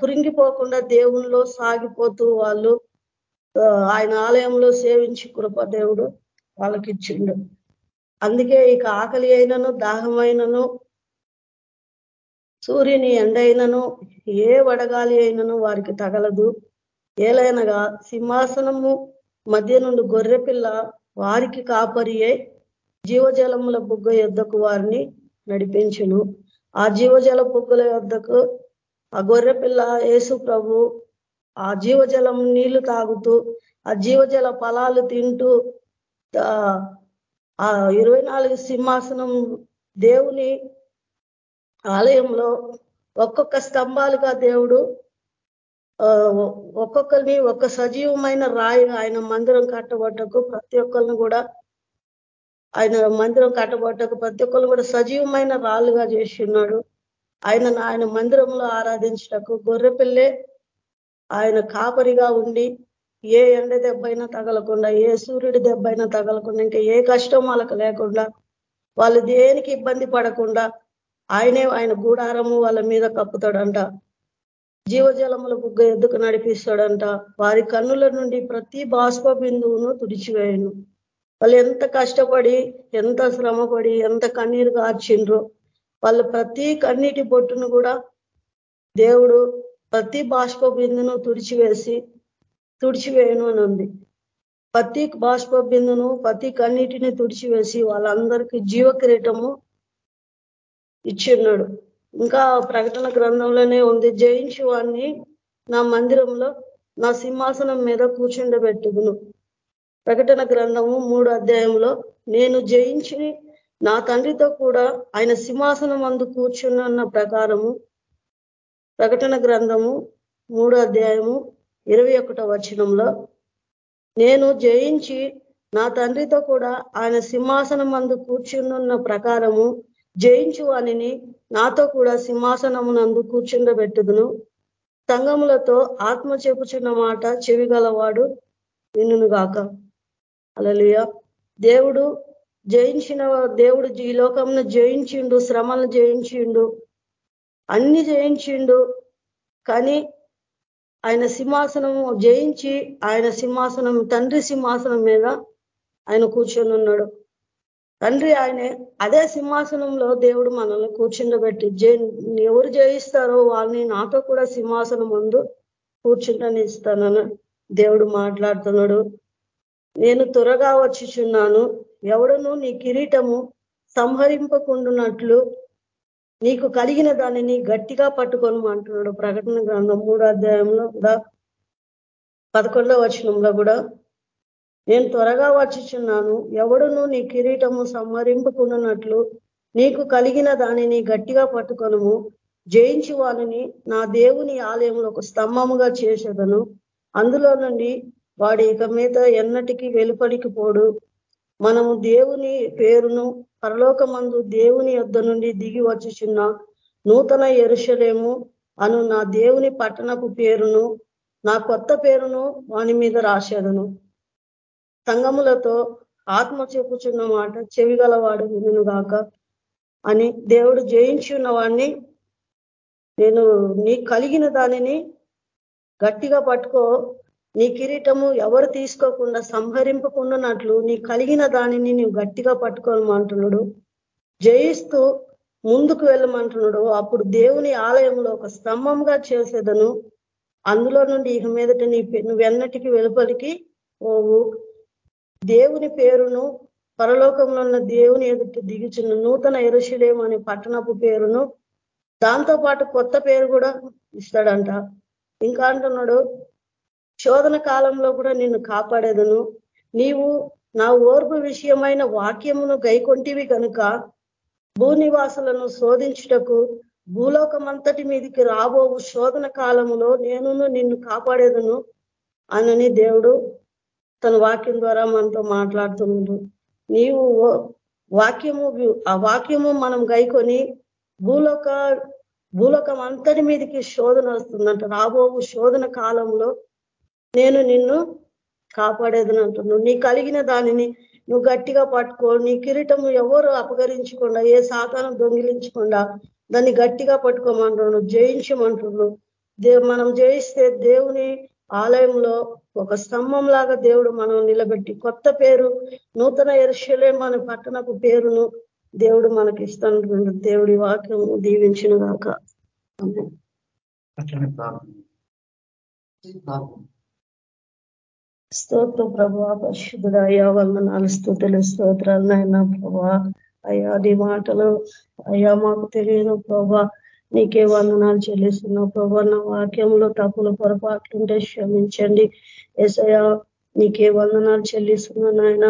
కురింగిపోకుండా దేవునిలో సాగిపోతూ వాళ్ళు ఆయన ఆలయంలో సేవించి కృప దేవుడు వాళ్ళకి ఇచ్చిండు అందుకే ఇక ఆకలి అయినను దాహమైనను సూర్యుని ఎండైనను ఏ వడగాలి అయినను వారికి తగలదు. ఏలైనగా సింహాసనము మధ్య నుండి గొర్రెపిల్ల వారికి కాపరియే జీవజలముల బుగ్గ యొద్దకు వారిని నడిపించును. ఆ జీవజల బుగ్గల యొద్దకు ఆ గొర్రెపిల్ల యేసు ప్రభు ఆ జీవజలం నీళ్ళు తాగుతూ ఆ జీవజల ఫలాలు తింటూ ఆ ఇరవై నాలుగు సింహాసనం దేవుని ఆలయంలో ఒక్కొక్క స్తంభాలుగా దేవుడు ఒక్కొక్కరిని ఒక్క సజీవమైన రాయి ఆయన మందిరం కట్టబట్టకు ప్రతి ఒక్కరిని కూడా ఆయన మందిరం కట్టబట్టకు ప్రతి ఒక్కరు కూడా సజీవమైన రాళ్ళుగా చేసి ఉన్నాడు ఆయన ఆయన మందిరంలో ఆరాధించటకు గొర్రెపిల్లే ఆయన కాపరిగా ఉండి ఏ ఎండ దెబ్బైనా తగలకుండా ఏ సూర్యుడి దెబ్బైనా తగలకుండా ఇంకా ఏ కష్టం వాళ్ళకు లేకుండా వాళ్ళు దేనికి ఇబ్బంది పడకుండా ఆయనే ఆయన గూడారము వాళ్ళ మీద కప్పుతాడంట. జీవజలముల బుగ్గ ఎద్దుకు నడిపిస్తాడంట. వారి కన్నుల నుండి ప్రతి బాష్ప బిందువును తుడిచివేయను. వాళ్ళు ఎంత కష్టపడి ఎంత శ్రమపడి ఎంత కన్నీరు కార్చిండ్రో వాళ్ళు ప్రతి కన్నీటి బొట్టును కూడా దేవుడు ప్రతి బాష్ప బిందును తుడిచివేసి తుడిచివేయను అని ఉంది. ప్రతి బాష్ప బిందును ప్రతి కన్నీటిని తుడిచివేసి వాళ్ళందరికీ జీవకిరీటము ఇచ్చిన్నాడు ఇంకా ప్రకటన గ్రంథంలోనే ఉంది జయించు వాణ్ణి నా మందిరంలో నా సింహాసనం మీద కూర్చుండబెట్టుకును ప్రకటన గ్రంథము మూడు అధ్యాయంలో నేను జయించి నా తండ్రితో కూడా ఆయన సింహాసనం అందు కూర్చున్న ప్రకారము ప్రకటన గ్రంథము మూడు అధ్యాయము ఇరవై ఒకటో వచనంలో నేను జయించి నా తండ్రితో కూడా ఆయన సింహాసనం అందు కూర్చున్న ప్రకారము జయించు వాణిని నాతో కూడా సింహాసనమునందు కూర్చుండబెట్టుదును. సంగములతో ఆత్మ చెప్పుచున్న మాట చెవిగలవాడు వినును గాక అలలియ దేవుడు జయించిన దేవుడు ఈ లోకంను జయించిండు శ్రమలను జయించిండు అన్ని జయించిండు. కానీ ఆయన సింహాసనము జయించి ఆయన సింహాసనం తండ్రి సింహాసనం మీద ఆయన కూర్చొని ఉన్నాడు. తండ్రి ఆయనే అదే సింహాసనంలో దేవుడు మనల్ని కూర్చుండబెట్టి ఎవరు జయిస్తారో వాళ్ళని నాతో కూడా సింహాసనం ముందు కూర్చుంటని ఇస్తానని దేవుడు మాట్లాడుతున్నాడు. నేను త్వరగా వచ్చిచున్నాను. ఎవడును నీ కిరీటము సంహరింపకుండునట్లు నీకు కలిగిన దానిని గట్టిగా పట్టుకొని అంటున్నాడు ప్రకటన గ్రంథం మూడో అధ్యాయంలో కూడా పదకొండో వచనంలో కూడా. నేను త్వరగా వచ్చిచున్నాను. ఎవడును నీ కిరీటము సంహరింపుకున్నట్లు నీకు కలిగిన దానిని గట్టిగా పట్టుకొనుము. జయించి వాళ్ళని నా దేవుని ఆలయంలో ఒక స్తంభముగా చేసేదను. అందులో నుండి వాడు ఇక మీద ఎన్నటికీ వెలుపడికి పోడు. మనము దేవుని పేరును పరలోకమందు దేవుని యొద్ధ నుండి దిగి వచ్చిచున్న నూతన ఎరుషలేము అను నా దేవుని పట్టణపు పేరును నా కొత్త పేరును వాని మీద రాశాడును సంగములతో ఆత్మ చెప్పుచున్న మాట చెవిగలవాడు గాక అని దేవుడు జయించి ఉన్నవాడిని నేను నీ కలిగిన దానిని గట్టిగా పట్టుకో నీ కిరీటము ఎవరు తీసుకోకుండా సంహరింపకుండానట్లు నీ కలిగిన దానిని నువ్వు గట్టిగా పట్టుకోమంటున్నాడు. జయిస్తూ ముందుకు వెళ్ళమంటున్నాడు. అప్పుడు దేవుని ఆలయంలో ఒక స్తంభంగా చేసేదను. అందులో నుండి ఇక మీదట నీ నువ్వెన్నటికి వెలుపలికి పోవు. దేవుని పేరును పరలోకంలో ఉన్న దేవుని ఎదుట దిగుచున్న నూతన ఎరుశలేం అనే పట్టణపు పేరును దాంతో పాటు కొత్త పేరు కూడా ఇస్తాడంట. ఇంకా అంటున్నాడు శోధన కాలంలో కూడా నిన్ను కాపాడేదను. నీవు నా ఓర్పు విషయమైన వాక్యమును గైకొంటివి కనుక భూనివాసులను శోధించుటకు భూలోకమంతటి మీదికి రాబోవు శోధన కాలములో నేను నిన్ను కాపాడేదను అనని దేవుడు తన వాక్యం ద్వారా మనతో మాట్లాడుతున్నాడు. నీవు వాక్యము ఆ వాక్యము మనం గైకొని భూలోక భూలోకం అంతటి మీదకి శోధన వస్తుందంట. రాబోవు శోధన కాలంలో నేను నిన్ను కాపాడేదని అంటున్నాను నీ కలిగిన దానిని నువ్వు గట్టిగా పట్టుకో. నీ కిరీటం ఎవరు అపగరించకుండా ఏ సాతాను దొంగిలించకుండా దాన్ని గట్టిగా పట్టుకోమంటున్నాడు జయించమంటున్నాడు దేవు మనం జయిస్తే దేవుని ఆలయంలో ఒక స్తంభం లాగా దేవుడు మనం నిలబెట్టి కొత్త పేరు నూతన ఎరుషలే మన పట్టణపు పేరును దేవుడు మనకి ఇస్తాను దేవుడి వాక్యం దీవించిన గాక. స్తోత్రం ప్రభా పరిశుద్ధుడు అయ్యా వందనాలు స్థుతులు స్తోత్రాలు నాయన ప్రభా. అయ్యా అది మాటలు అయ్యా మాకు తెలియదు ప్రభా. నీకే వందనాలు చెల్లిస్తున్నావు ప్రభా. నా వాక్యంలో తప్పులు పొరపాట్లుంటే క్షమించండి. ఎసయా నీకే వందనాలు చెల్లిస్తున్నాను నాయన.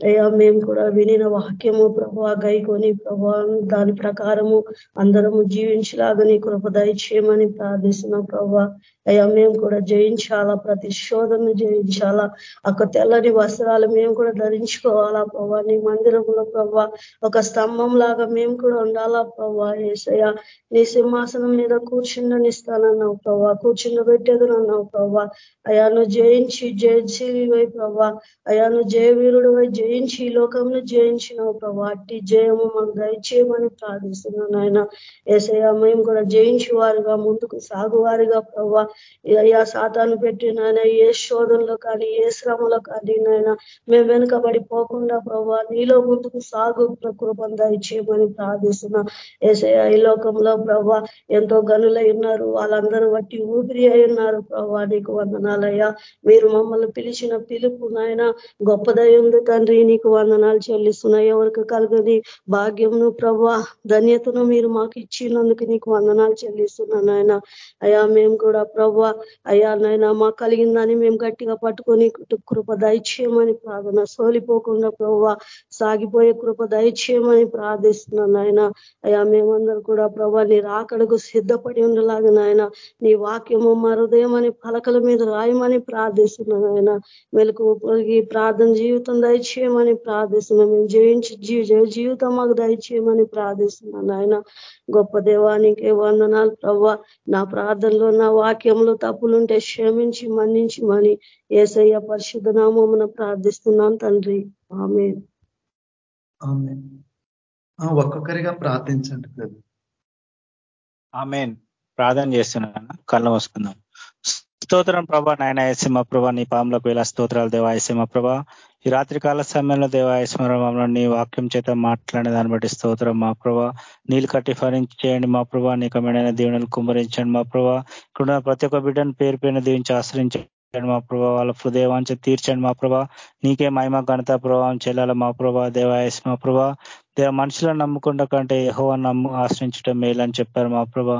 అయ్యా మేము కూడా వినిన వాక్యము ప్రభా గైకొని ప్రభా దాని ప్రకారము అందరము జీవించలాగని నీ కృప దయచేయమని ప్రార్థిస్తున్నాం ప్రభా. అయ్యా మేము కూడా జయించాలా ప్రతి శోధనను జయించాలా ఒక తెల్లని వస్త్రాలు మేము కూడా ధరించుకోవాలా ప్రభా. నీ మందిరంలో ప్రభా ఒక స్తంభం లాగా మేము కూడా ఉండాలా ప్రభా. ఏసయ్య నీ సింహాసనం మీద కూర్చుండనిస్తానన్నావు ప్రభా కూర్చుండబెట్టేదనన్నావు ప్రభా. అయాను జయించి జయించి ప్రభా. అయాను జయవీరుడు జయించి ఈ లోకంలో జయించినావు ప్రభా అట్టి జయము మనం దయచేయమని ప్రార్థిస్తున్నాను ఆయన ఏసయ్య మేము కూడా జయించి వారుగా ముందుకు సాగువారిగా ప్రభా అయ్యా సాతాను పెట్టిన ఏ శోధనలో కానీ ఏ శ్రమలో కానీ నాయన మేము వెనుకబడి పోకుండా ప్రభా నీలో ముందుకు సాగు కృపను దయచేయమని ప్రార్థిస్తున్నాం. ఏసయ్య ఈ లోకంలో ప్రభా ఎంతో గనులై ఉన్నారు. వాళ్ళందరూ బట్టి ఊపిరి అయి ఉన్నారు ప్రభా నీకు వందనాలయ్యా. మీరు మమ్మల్ని పిలిచిన పిలుపు నాయన గొప్పదై ఉంది తండ్రి. నీకు వందనాలు చెల్లిస్తున్నాయి ఎవరికి కలగని భాగ్యంను ప్రభా ధన్యతను మీరు మాకు ఇచ్చినందుకు నీకు వందనాలు చెల్లిస్తున్నాను ఆయన అయా మేము కూడా ప్రభా అయా నాయన మాకు కలిగిందని మేము గట్టిగా పట్టుకొని కృప దయచేయమని ప్రార్థన సోలిపోకుండా ప్రభా సాగిపోయే కృప దయచేయమని ప్రార్థిస్తున్నాను ఆయన అయా మేమందరూ కూడా ప్రభా నీ రాకడకు సిద్ధపడి ఉండలాగా నాయన. నీ వాక్యము మా హృదయమని పలకల మీద రాయమని ప్రార్థిస్తున్నాను ఆయన మెలకు ప్రార్థన జీవితం దయచేయమని ప్రార్థిస్తున్నాం. మేము జయించి జీవితం మాకు దయచేయమని ప్రార్థిస్తున్నాను ఆయన గొప్ప దేవానికి వందనాలు ప్రవ్వ. నా ప్రార్థనలో నా వాక్యంలో తప్పులుంటే క్షమించి మన్నించి మని ఏసయ్య పరిశుద్ధ నామమున ప్రార్థిస్తున్నాను తండ్రి. ఆమె ఒక్కొక్కరిగా ప్రార్థించండి ఆమెన్. ప్రార్థన చేస్తున్నాను కళ్ళు మూసుకుందాం. స్తోత్రం ప్రభా నాయన ఏసీమ ప్రభా నీ పాములకు వేల స్తోత్రాలు దేవాయసీమ ప్రభా. ఈ రాత్రి కాల సమయంలో దేవాయస్మరంలో నీ వాక్యం చేత మాట్లాడే దాన్ని బట్టి స్తోత్రం మా ప్రభా. నీళ్ళు కట్టి ఫరించేయండి మా ప్రభా నీకమైన దీవెనలు కుమ్మరించండి మా ప్రభా. ఇక్కడ ప్రతి ఒక్క బిడ్డను పేరు పైన దీవించి ఆశ్రయించండి మా ప్రభా. వాళ్ళ హృదయవాంచ తీర్చండి మా ప్రభా. నీకే మహిమ ఘనత ప్రభావం చెల్లాల మా ప్రభా. దేవాయస్ మా ప్రభా. దేవ మనుషులను నమ్ముకుంటా కంటే ఎహో నమ్ము ఆశ్రయించడం మేలని చెప్పారు మా ప్రభా.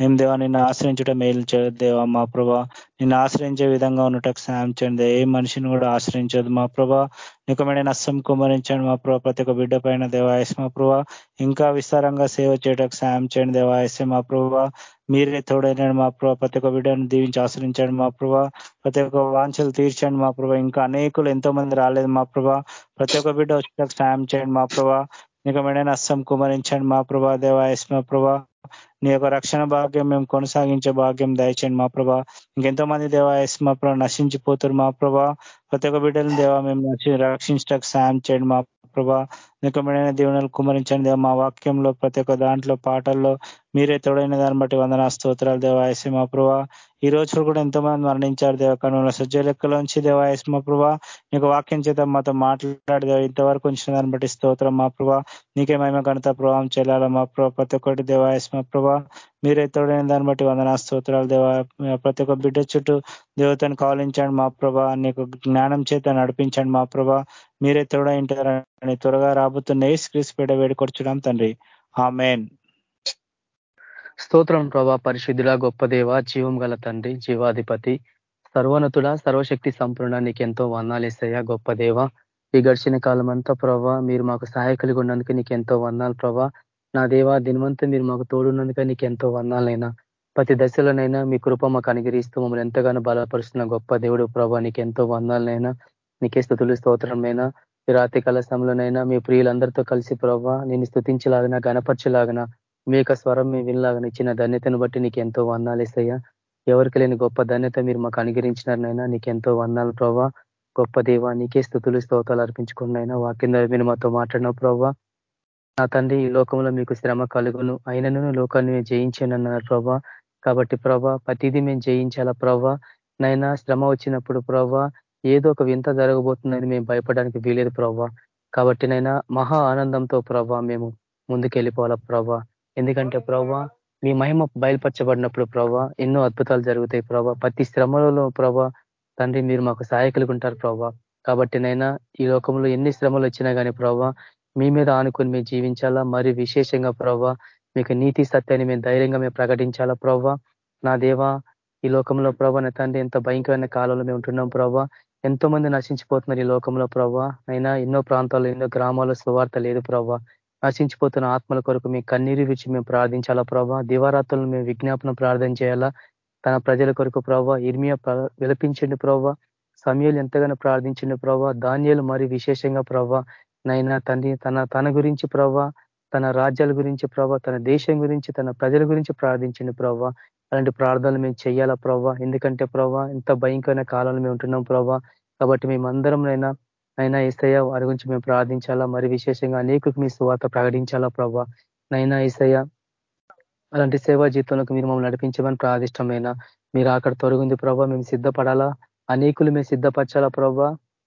మేము దేవా నిన్ను ఆశ్రయించుట మేలు దేవా మా ప్రభా నిన్ను ఆశ్రయించే విధంగా ఉన్నటకు సాయం చేయండి ఏ మనిషిని కూడా ఆశ్రయించదు మా ప్రభా నికమైన నష్టం కుమరించండి మా ప్రభా ప్రతి ఒక్క బిడ్డ పైన దేవాయస్ మా ప్రభా ఇంకా విస్తారంగా సేవ చేయటకు సాయం చేయండి దేవాయసే మా ప్రభా మీరే తోడైన మా ప్రభా ప్రతి ఒక్క బిడ్డను దీవించి ఆశ్రయించండి మా ప్రభా ప్రతి ఒక్క వాంఛలు తీర్చండి మా ప్రభా ఇంకా అనేకులు ఎంతో మంది రాలేదు మా ప్రభా ప్రతి ఒక్క బిడ్డ వచ్చేటకు సాయం చేయండి మా ప్రభా నికమైన నష్టం కుమరించండి మా ప్రభా దేవాయస్ మా ప్రభా నీ యొక్క రక్షణ భాగ్యం మేము కొనసాగించే భాగ్యం దయచేయండి మా ప్రభా. ఇంకెంతో మంది దేవాయస్ మా ప్రభా నశించిపోతారు మా ప్రభా. ప్రతి ఒక్క బిడ్డలను దేవా మేము రక్షించడానికి సాయం చేయండి మా ప్రభా. నికమైన దీవెనలు కుమరించండి దేవ. మా వాక్యంలో ప్రతి ఒక్క దాంట్లో పాటల్లో మీరే తోడైన దాన్ని బట్టి వందనా స్తోత్రాలు దేవాయసి మా ప్రభా. ఈ రోజు కూడా ఎంతో మంది మరణించారు దేవ. కనుమల సజ్జ లెక్కలోంచి దేవాయసి మా ప్రభా. నీకు వాక్యం చేత మాతో మాట్లాడి ఇంతవరకు ఉంచిన దాన్ని బట్టి స్తోత్రం మా ప్రభా. నీకే మహిమ గణత ప్రభావం చెల్లాల మా ప్రభా. ప్రతి ఒక్కటి దేవాయసి ప్రభా మీరే తోడైన దాన్ని బట్టి వందనా స్తోత్రాలు దేవా. ప్రతి ఒక్క బిడ్డ చుట్టూ దేవతను కావలించండి మా ప్రభా నీకు జ్ఞానం చేత నడిపించండి మా ప్రభా. మీరే తోడైంటారని త్వరగా రాబోతున్న ఏ స్క్రీస్ పేట వేడుకొచ్చున్నాం తండ్రి. ఆ మెయిన్ స్తోత్రం ప్రభా పరిశుద్ధుల గొప్ప దేవ జీవం గల తండ్రి జీవాధిపతి సర్వనతుడ సర్వశక్తి సంపూర్ణ నీకు ఎంతో వందాలేసయ్యా గొప్ప దేవ. ఈ గడిచిన కాలం అంతా ప్రభా మీరు మాకు సహాయకులుగా ఉన్నందుకు నీకు ఎంతో వందాలు ప్రభా. నా దేవ దినవంతా మీరు మాకు తోడున్నందుక నీకు ఎంతో వందాలైనా ప్రతి దశలోనైనా మీ కృప మాకు అనుగ్రహిస్తూ మమ్మల్ని ఎంతగానో బలపరుస్తున్న గొప్ప దేవుడు ప్రభా నీకు ఎంతో వందాలనైనా. నీకే స్థుతులు స్తోత్రమైనా ఈ రాత్రి కాల సమయంలోనైనా మీ ప్రియులందరితో కలిసి ప్రభా నేను స్థుతించలాగిన గణపరచలాగిన మీ యొక్క స్వరం మీ వినలాగా ఇచ్చిన ధన్యతను బట్టి నీకు ఎంతో వందాలు ఎవరికి లేని గొప్ప ధన్యత మీరు మాకు అనుగ్రహించినారనైనా నీకు ఎంతో వందాలు ప్రభా. గొప్ప దేవ నీకే స్థుతులు స్తోతాలు అర్పించుకున్నైనా వాక్యం మీరు మాతో మాట్లాడిన ప్రభావ నా తండ్రి ఈ లోకంలో మీకు శ్రమ కలుగును. అయినను లోకాన్ని మేము జయించానన్నారు ప్రభా. కాబట్టి ప్రభా ప్రతిదీ మేము జయించాలా ప్రభా? నైనా శ్రమ వచ్చినప్పుడు ప్రభా ఏదో ఒక వింత జరగబోతుందని మేము భయపడడానికి వీలేదు ప్రభా. కాబట్టి నైనా మహా ఆనందంతో ప్రభా మేము ముందుకెళ్ళిపోవాలా ప్రభా. ఎందుకంటే ప్రభా మీ మహిమ బయలుపరచబడినప్పుడు ప్రభా ఎన్నో అద్భుతాలు జరుగుతాయి ప్రభా. ప్రతి శ్రమలలో ప్రభా తండ్రి మీరు మాకు సహాయకులుగుంటారు ప్రభా. కాబట్టి నైనా ఈ లోకంలో ఎన్ని శ్రమలు వచ్చినా కానీ ప్రభా మీ మీద ఆనుకొని మేము జీవించాలా? మరి విశేషంగా ప్రవ్వా మీకు నీతి సత్యాన్ని మేము ధైర్యంగా మేము ప్రకటించాలా ప్రభా నా దేవా ఈ లోకంలో ప్రభా నా తండ్రి ఎంత భయంకరమైన కాలంలో మేము ఉంటున్నాం ప్రభా ఎంతో మంది నశించిపోతున్నారు ఈ లోకంలో ప్రభా అయినా ఎన్నో ప్రాంతాల్లో ఎన్నో గ్రామాల్లో సువార్త లేదు ప్రభా నశించిపోతున్న ఆత్మల కొరకు మీ కన్నీరు విచ్చి మేము ప్రార్థించాలా ప్రభా దివారాత్రులను మేము విజ్ఞాపన ప్రార్థన చేయాలా? తన ప్రజల కొరకు ప్రభావ ఇర్మియా విలపించండి ప్రభా సమయాలు ఎంతగానో ప్రార్థించండి ప్రభావ ధాన్యాలు మరి విశేషంగా ప్రభావ నైనా తండ్రి తన తన గురించి ప్రభావ తన రాజ్యాల గురించి ప్రభావ తన దేశం గురించి తన ప్రజల గురించి ప్రార్థించండి ప్రభావ అలాంటి ప్రార్థనలు మేము చేయాలా ప్రభావ ఎందుకంటే ప్రవ్వ ఇంత భయంకరమైన కాలంలో మేము ఉంటున్నాం ప్రవ్వ. కాబట్టి మేమందరంనైనా అయినా ఈసయ్య వారి గురించి మేము ప్రార్థించాలా? మరి విశేషంగా అనేకులకు మీ సువాత ప్రకటించాలా ప్రవ్వ? నైనా ఈసయ్య అలాంటి సేవా జీవితంలోకి మీరు మమ్మల్ని నడిపించమని ప్రాదిష్టమైన మీరు అక్కడ తొలగింది ప్రవ్వ మేము సిద్ధపడాలా? అనేకులు మేము సిద్ధపరచాలా ప్రవ్వ?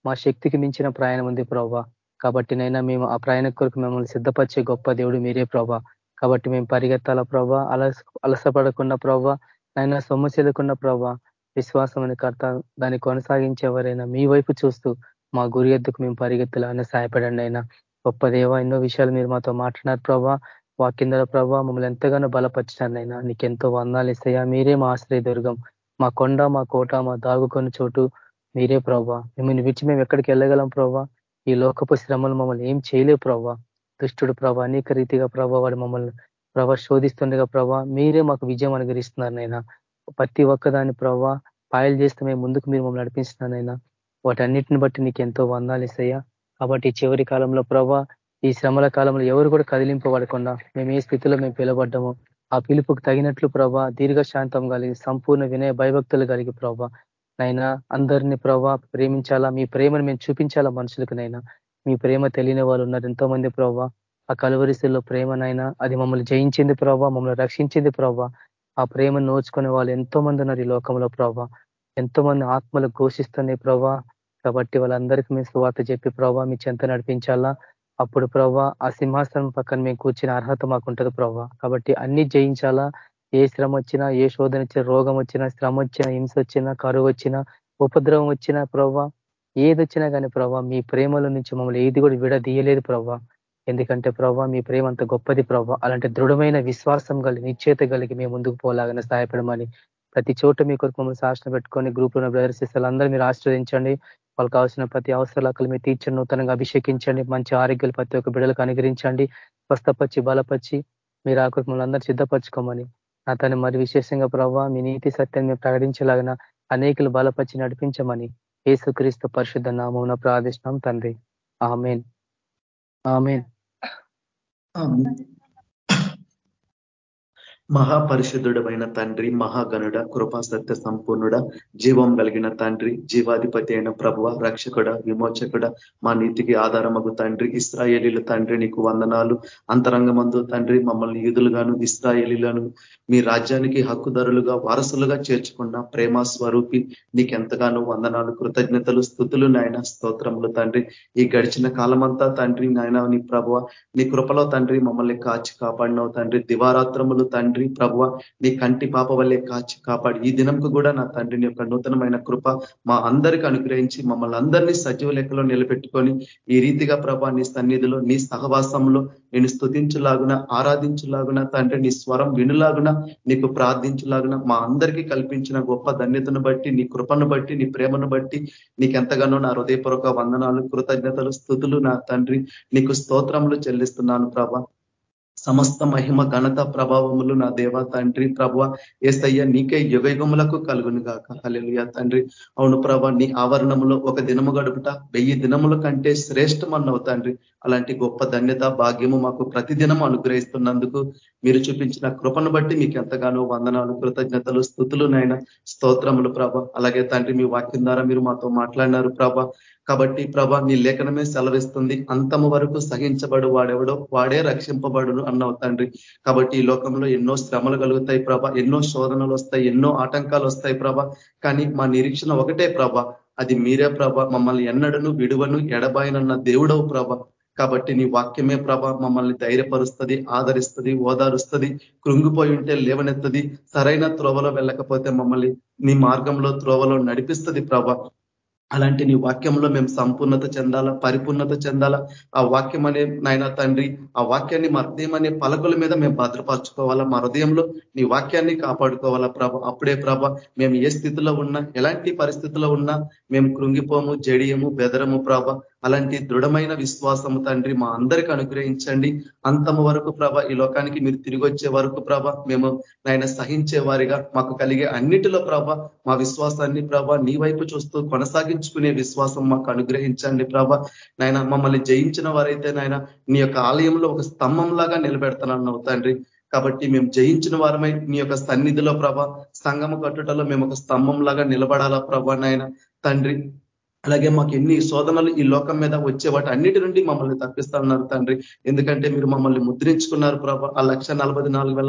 మా శక్తికి మించిన ప్రయాణం ఉంది ప్రవ్వ. కాబట్టి నైనా మేము ఆ ప్రయాణ కొరకు మిమ్మల్ని సిద్ధపరిచే గొప్ప దేవుడు మీరే ప్రభా. కాబట్టి మేము పరిగెత్తాల ప్రభా? అలస అలసపడకుండా ప్రభా? నైనా సొమ్ము చెల్లకుండా ప్రభా? విశ్వాసం అని కర్త దాన్ని కొనసాగించేవారైనా మీ వైపు చూస్తూ మా గురి ఎద్దుకు మేము పరిగెత్తాలని సహాయపడండి అయినా గొప్ప దేవ ఎన్నో విషయాలు మీరు మాతో మాట్లాడినారు ప్రభా. వాకిందర ప్రభా మమ్మల్ని ఎంతగానో బలపరిచినారైనా నీకెంతో వందాలు ఇస్తాయా? మీరే మా ఆశ్రయ దుర్గం మా కొండ మా కోట మా దాగుకొని చోటు మీరే ప్రభా. మిమ్మల్ని విడిచి మేము ఎక్కడికి వెళ్ళగలం ప్రభా? ఈ లోకపు శ్రమలు మమ్మల్ని ఏం చేయలేవు ప్రభా. దుష్టుడు ప్రభా అనేక రీతిగా ప్రభా వాడు మమ్మల్ని ప్రభా శోధిస్తుండగా ప్రభా మీరే మాకు విజయం అనుగ్రహిస్తున్నారు నైనా ప్రతి ఒక్కదాని ప్రభా పాయలు చేస్తే మేము ముందుకు మీరు మమ్మల్ని నడిపిస్తున్నానైనా వాటన్నిటిని బట్టి నీకు ఎంతో వందాలు ఇస్తాయా. కాబట్టి చివరి కాలంలో ప్రభా ఈ శ్రమల కాలంలో ఎవరు కూడా కదిలింపబడకుండా మేము ఏ స్థితిలో మేము పిలబడ్డము ఆ పిలుపుకు తగినట్లు ప్రభా దీర్ఘశాంతం కలిగి సంపూర్ణ వినయ భయభక్తులు కలిగి ప్రభా నైనా అందరినీ ప్రభా ప్రేమించాలా? మీ ప్రేమను మేము చూపించాలా మనుషులకు నైనా మీ ప్రేమ తెలియని వాళ్ళు ఉన్నారు ఎంతో మంది ప్రభా. ఆ కలువరిశల్లో ప్రేమనైనా అది మమ్మల్ని జయించింది ప్రభా మమ్మల్ని రక్షించింది ప్రభా. ఆ ప్రేమను నోచుకునే వాళ్ళు ఎంతో మంది ఉన్నారు ఈ లోకంలో ప్రభా. ఎంతో మంది ఆత్మలు ఘోషిస్తున్నాయి ప్రభా. కాబట్టి వాళ్ళందరికీ మేము స్వార్త చెప్పి ప్రభా మీ చెంత నడిపించాలా? అప్పుడు ప్రభా ఆ సింహాసనం పక్కన మేము కూర్చిన అర్హత మాకు ఉంటుంది ప్రభా. కాబట్టి అన్ని జయించాలా? ఏ శ్రమ వచ్చినా ఏ శోధన వచ్చినా రోగం వచ్చినా శ్రమ వచ్చినా హింస వచ్చినా కరువు వచ్చినా ఉపద్రవం వచ్చినా ప్రవ్వా ఏది వచ్చినా కానీ ప్రవ్వా మీ ప్రేమల నుంచి మమ్మల్ని ఏది కూడా విడదీయలేదు ప్రభా ఎందుకంటే ప్రభా మీ ప్రేమ అంత గొప్పది ప్రభా అలాంటి దృఢమైన విశ్వాసం కలిగి నిశ్చేత కలిగి మేము ముందుకు పోలాగానే సహాయపడమని ప్రతి చోట మీ కొరకు మమ్మల్ని శాసన పెట్టుకొని గ్రూప్లో సిస్టర్లు అందరూ మీరు ఆశ్రయించండి వాళ్ళకి కావాల్సిన ప్రతి అవసరాలు మీరు తీర్చండి. నూతనంగా అభిషేకించండి. మంచి ఆరోగ్యాలు ప్రతి ఒక్క బిడలకు అనుగ్రహించండి. స్వస్థపచ్చి బలపరిచి మీరు ఆ కుటుంబంలో అందరూ సిద్ధపరచుకోమని అతను మరి విశేషంగా ప్రభావ మీ నీతి సత్యాన్ని ప్రకటించలాగిన అనేకులు బలపరిచి నడిపించమని ఏసుక్రీస్తు పరిశుద్ధ నామమున ప్రార్థిష్టం తండ్రి. ఆమెన్. ఆమెన్. మహాపరిశుద్ధుడమైన తండ్రి మహాగణుడ కృపా సత్య సంపూర్ణుడ జీవం కలిగిన తండ్రి జీవాధిపతి అయిన ప్రభువ రక్షకుడ విమోచకుడ మా నీతికి ఆధారమగు తండ్రి ఇస్రాయేలీల తండ్రి నీకు వందనాలు. అంతరంగమందు తండ్రి మమ్మల్ని యూదులుగాను ఇస్రాయేలీలను మీ రాజ్యానికి హక్కుదారులుగా వారసులుగా చేర్చుకున్న ప్రేమ స్వరూపి నీకెంతగానో వందనాలు కృతజ్ఞతలు స్థుతులు నాయన స్తోత్రములు తండ్రి. ఈ గడిచిన కాలమంతా తండ్రి నాయన నీ ప్రభువ నీ కృపలో తండ్రి మమ్మల్ని కాచి కాపాడినవు తండ్రి. దివారాత్రములు తండ్రి తండ్రి ప్రభువ నీ కంటి పాప వల్లే కాచి కాపాడి. ఈ దినంకు కూడా నా తండ్రిని యొక్క నూతనమైన కృప మా అందరికి అనుగ్రహించి మమ్మల్ని అందరినీ సజీవ లెక్కలో నిలబెట్టుకొని ఈ రీతిగా ప్రభా నీ సన్నిధిలో నీ సహవాసంలో నేను స్థుతించులాగున ఆరాధించులాగున తండ్రి నీ స్వరం వినులాగున నీకు ప్రార్థించులాగున మా అందరికీ కల్పించిన గొప్ప ధన్యతను బట్టి నీ కృపను బట్టి నీ ప్రేమను బట్టి నీకెంతగానో నా హృదయపూర్వక వందనాలు కృతజ్ఞతలు స్థుతులు నా తండ్రి. నీకు స్తోత్రములు చెల్లిస్తున్నాను ప్రభా సమస్త మహిమ ఘనత ప్రభావములు నా దేవ తండ్రి ప్రభ ఏసయ్య నీకే యుగయుగములకు కలుగును గాక. హలెలుయ తండ్రి. అవును ప్రభ నీ ఆవరణములో ఒక దినము గడుపుట వెయ్యి దినముల కంటే శ్రేష్టమన్నవు తండ్రి. అలాంటి గొప్ప ధన్యత భాగ్యము మాకు ప్రతిదినం అనుగ్రహిస్తున్నందుకు మీరు చూపించిన కృపను బట్టి మీకు ఎంతగానో వందనాలు కృతజ్ఞతలు స్థుతులు నాయన. స్తోత్రములు ప్రభ. అలాగే తండ్రి మీ వాక్యం ద్వారా మీరు మాతో మాట్లాడినారు ప్రభ. కాబట్టి ప్రభ నీ లేఖనమే సెలవిస్తుంది. అంతము వరకు సహించబడు వాడెవడో వాడే రక్షింపబడును అన్నావు తండ్రి. కాబట్టి ఈ లోకంలో ఎన్నో శ్రమలు కలుగుతాయి ప్రభ. ఎన్నో శోధనలు వస్తాయి ఎన్నో ఆటంకాలు వస్తాయి ప్రభ. కానీ మా నిరీక్షణ ఒకటే ప్రభ. అది మీరే ప్రభ. మమ్మల్ని ఎన్నడను విడువను ఎడబాయనన్న దేవుడవు ప్రభ. కాబట్టి నీ వాక్యమే ప్రభ మమ్మల్ని ధైర్యపరుస్తుంది ఆదరిస్తుంది ఓదారుస్తుంది కృంగిపోయి ఉంటే లేవనెత్తది సరైన త్రోవలో వెళ్ళకపోతే మమ్మల్ని నీ మార్గంలో త్రోవలో నడిపిస్తుంది ప్రభ. అలాంటి నీ వాక్యంలో మేము సంపూర్ణత చెందాలా పరిపూర్ణత చెందాలా? ఆ వాక్యం అనే నాయన తండ్రి ఆ వాక్యాన్ని మా హృదయం అనే పలకల మీద మేము భద్రపరచుకోవాలా? మా హృదయంలో నీ వాక్యాన్ని కాపాడుకోవాలా ప్రభ? అప్పుడే ప్రభ మేము ఏ స్థితిలో ఉన్నా ఎలాంటి పరిస్థితిలో ఉన్నా మేము కృంగిపోము జడియము బెదరము ప్రభ. అలాంటి దృఢమైన విశ్వాసము తండ్రి మా అందరికి అనుగ్రహించండి. అంతము వరకు ప్రభ ఈ లోకానికి మీరు తిరిగి వచ్చే వరకు ప్రభ మేము నాయన సహించే వారిగా మాకు కలిగే అన్నిటిలో ప్రభ మా విశ్వాసాన్ని ప్రభ నీ వైపు చూస్తూ కొనసాగించుకునే విశ్వాసం మాకు అనుగ్రహించండి ప్రభ. నాయన మమ్మల్ని జయించిన వారైతే నాయన నీ యొక్క ఆలయంలో ఒక స్తంభం లాగా నిలబెడతానన్నావు తండ్రి. కాబట్టి మేము జయించిన వారమై నీ యొక్క సన్నిధిలో ప్రభ సంగమ కట్టుటలో మేము ఒక స్తంభం లాగా నిలబడాలా ప్రభ నాయన తండ్రి. అలాగే మాకు ఎన్ని శోధనలు ఈ లోకం మీద వచ్చే వాటి అన్నిటి నుండి మమ్మల్ని తప్పిస్తున్నారు తండ్రి. ఎందుకంటే మీరు మమ్మల్ని ముద్రించుకున్నారు ప్రభ. ఆ లక్ష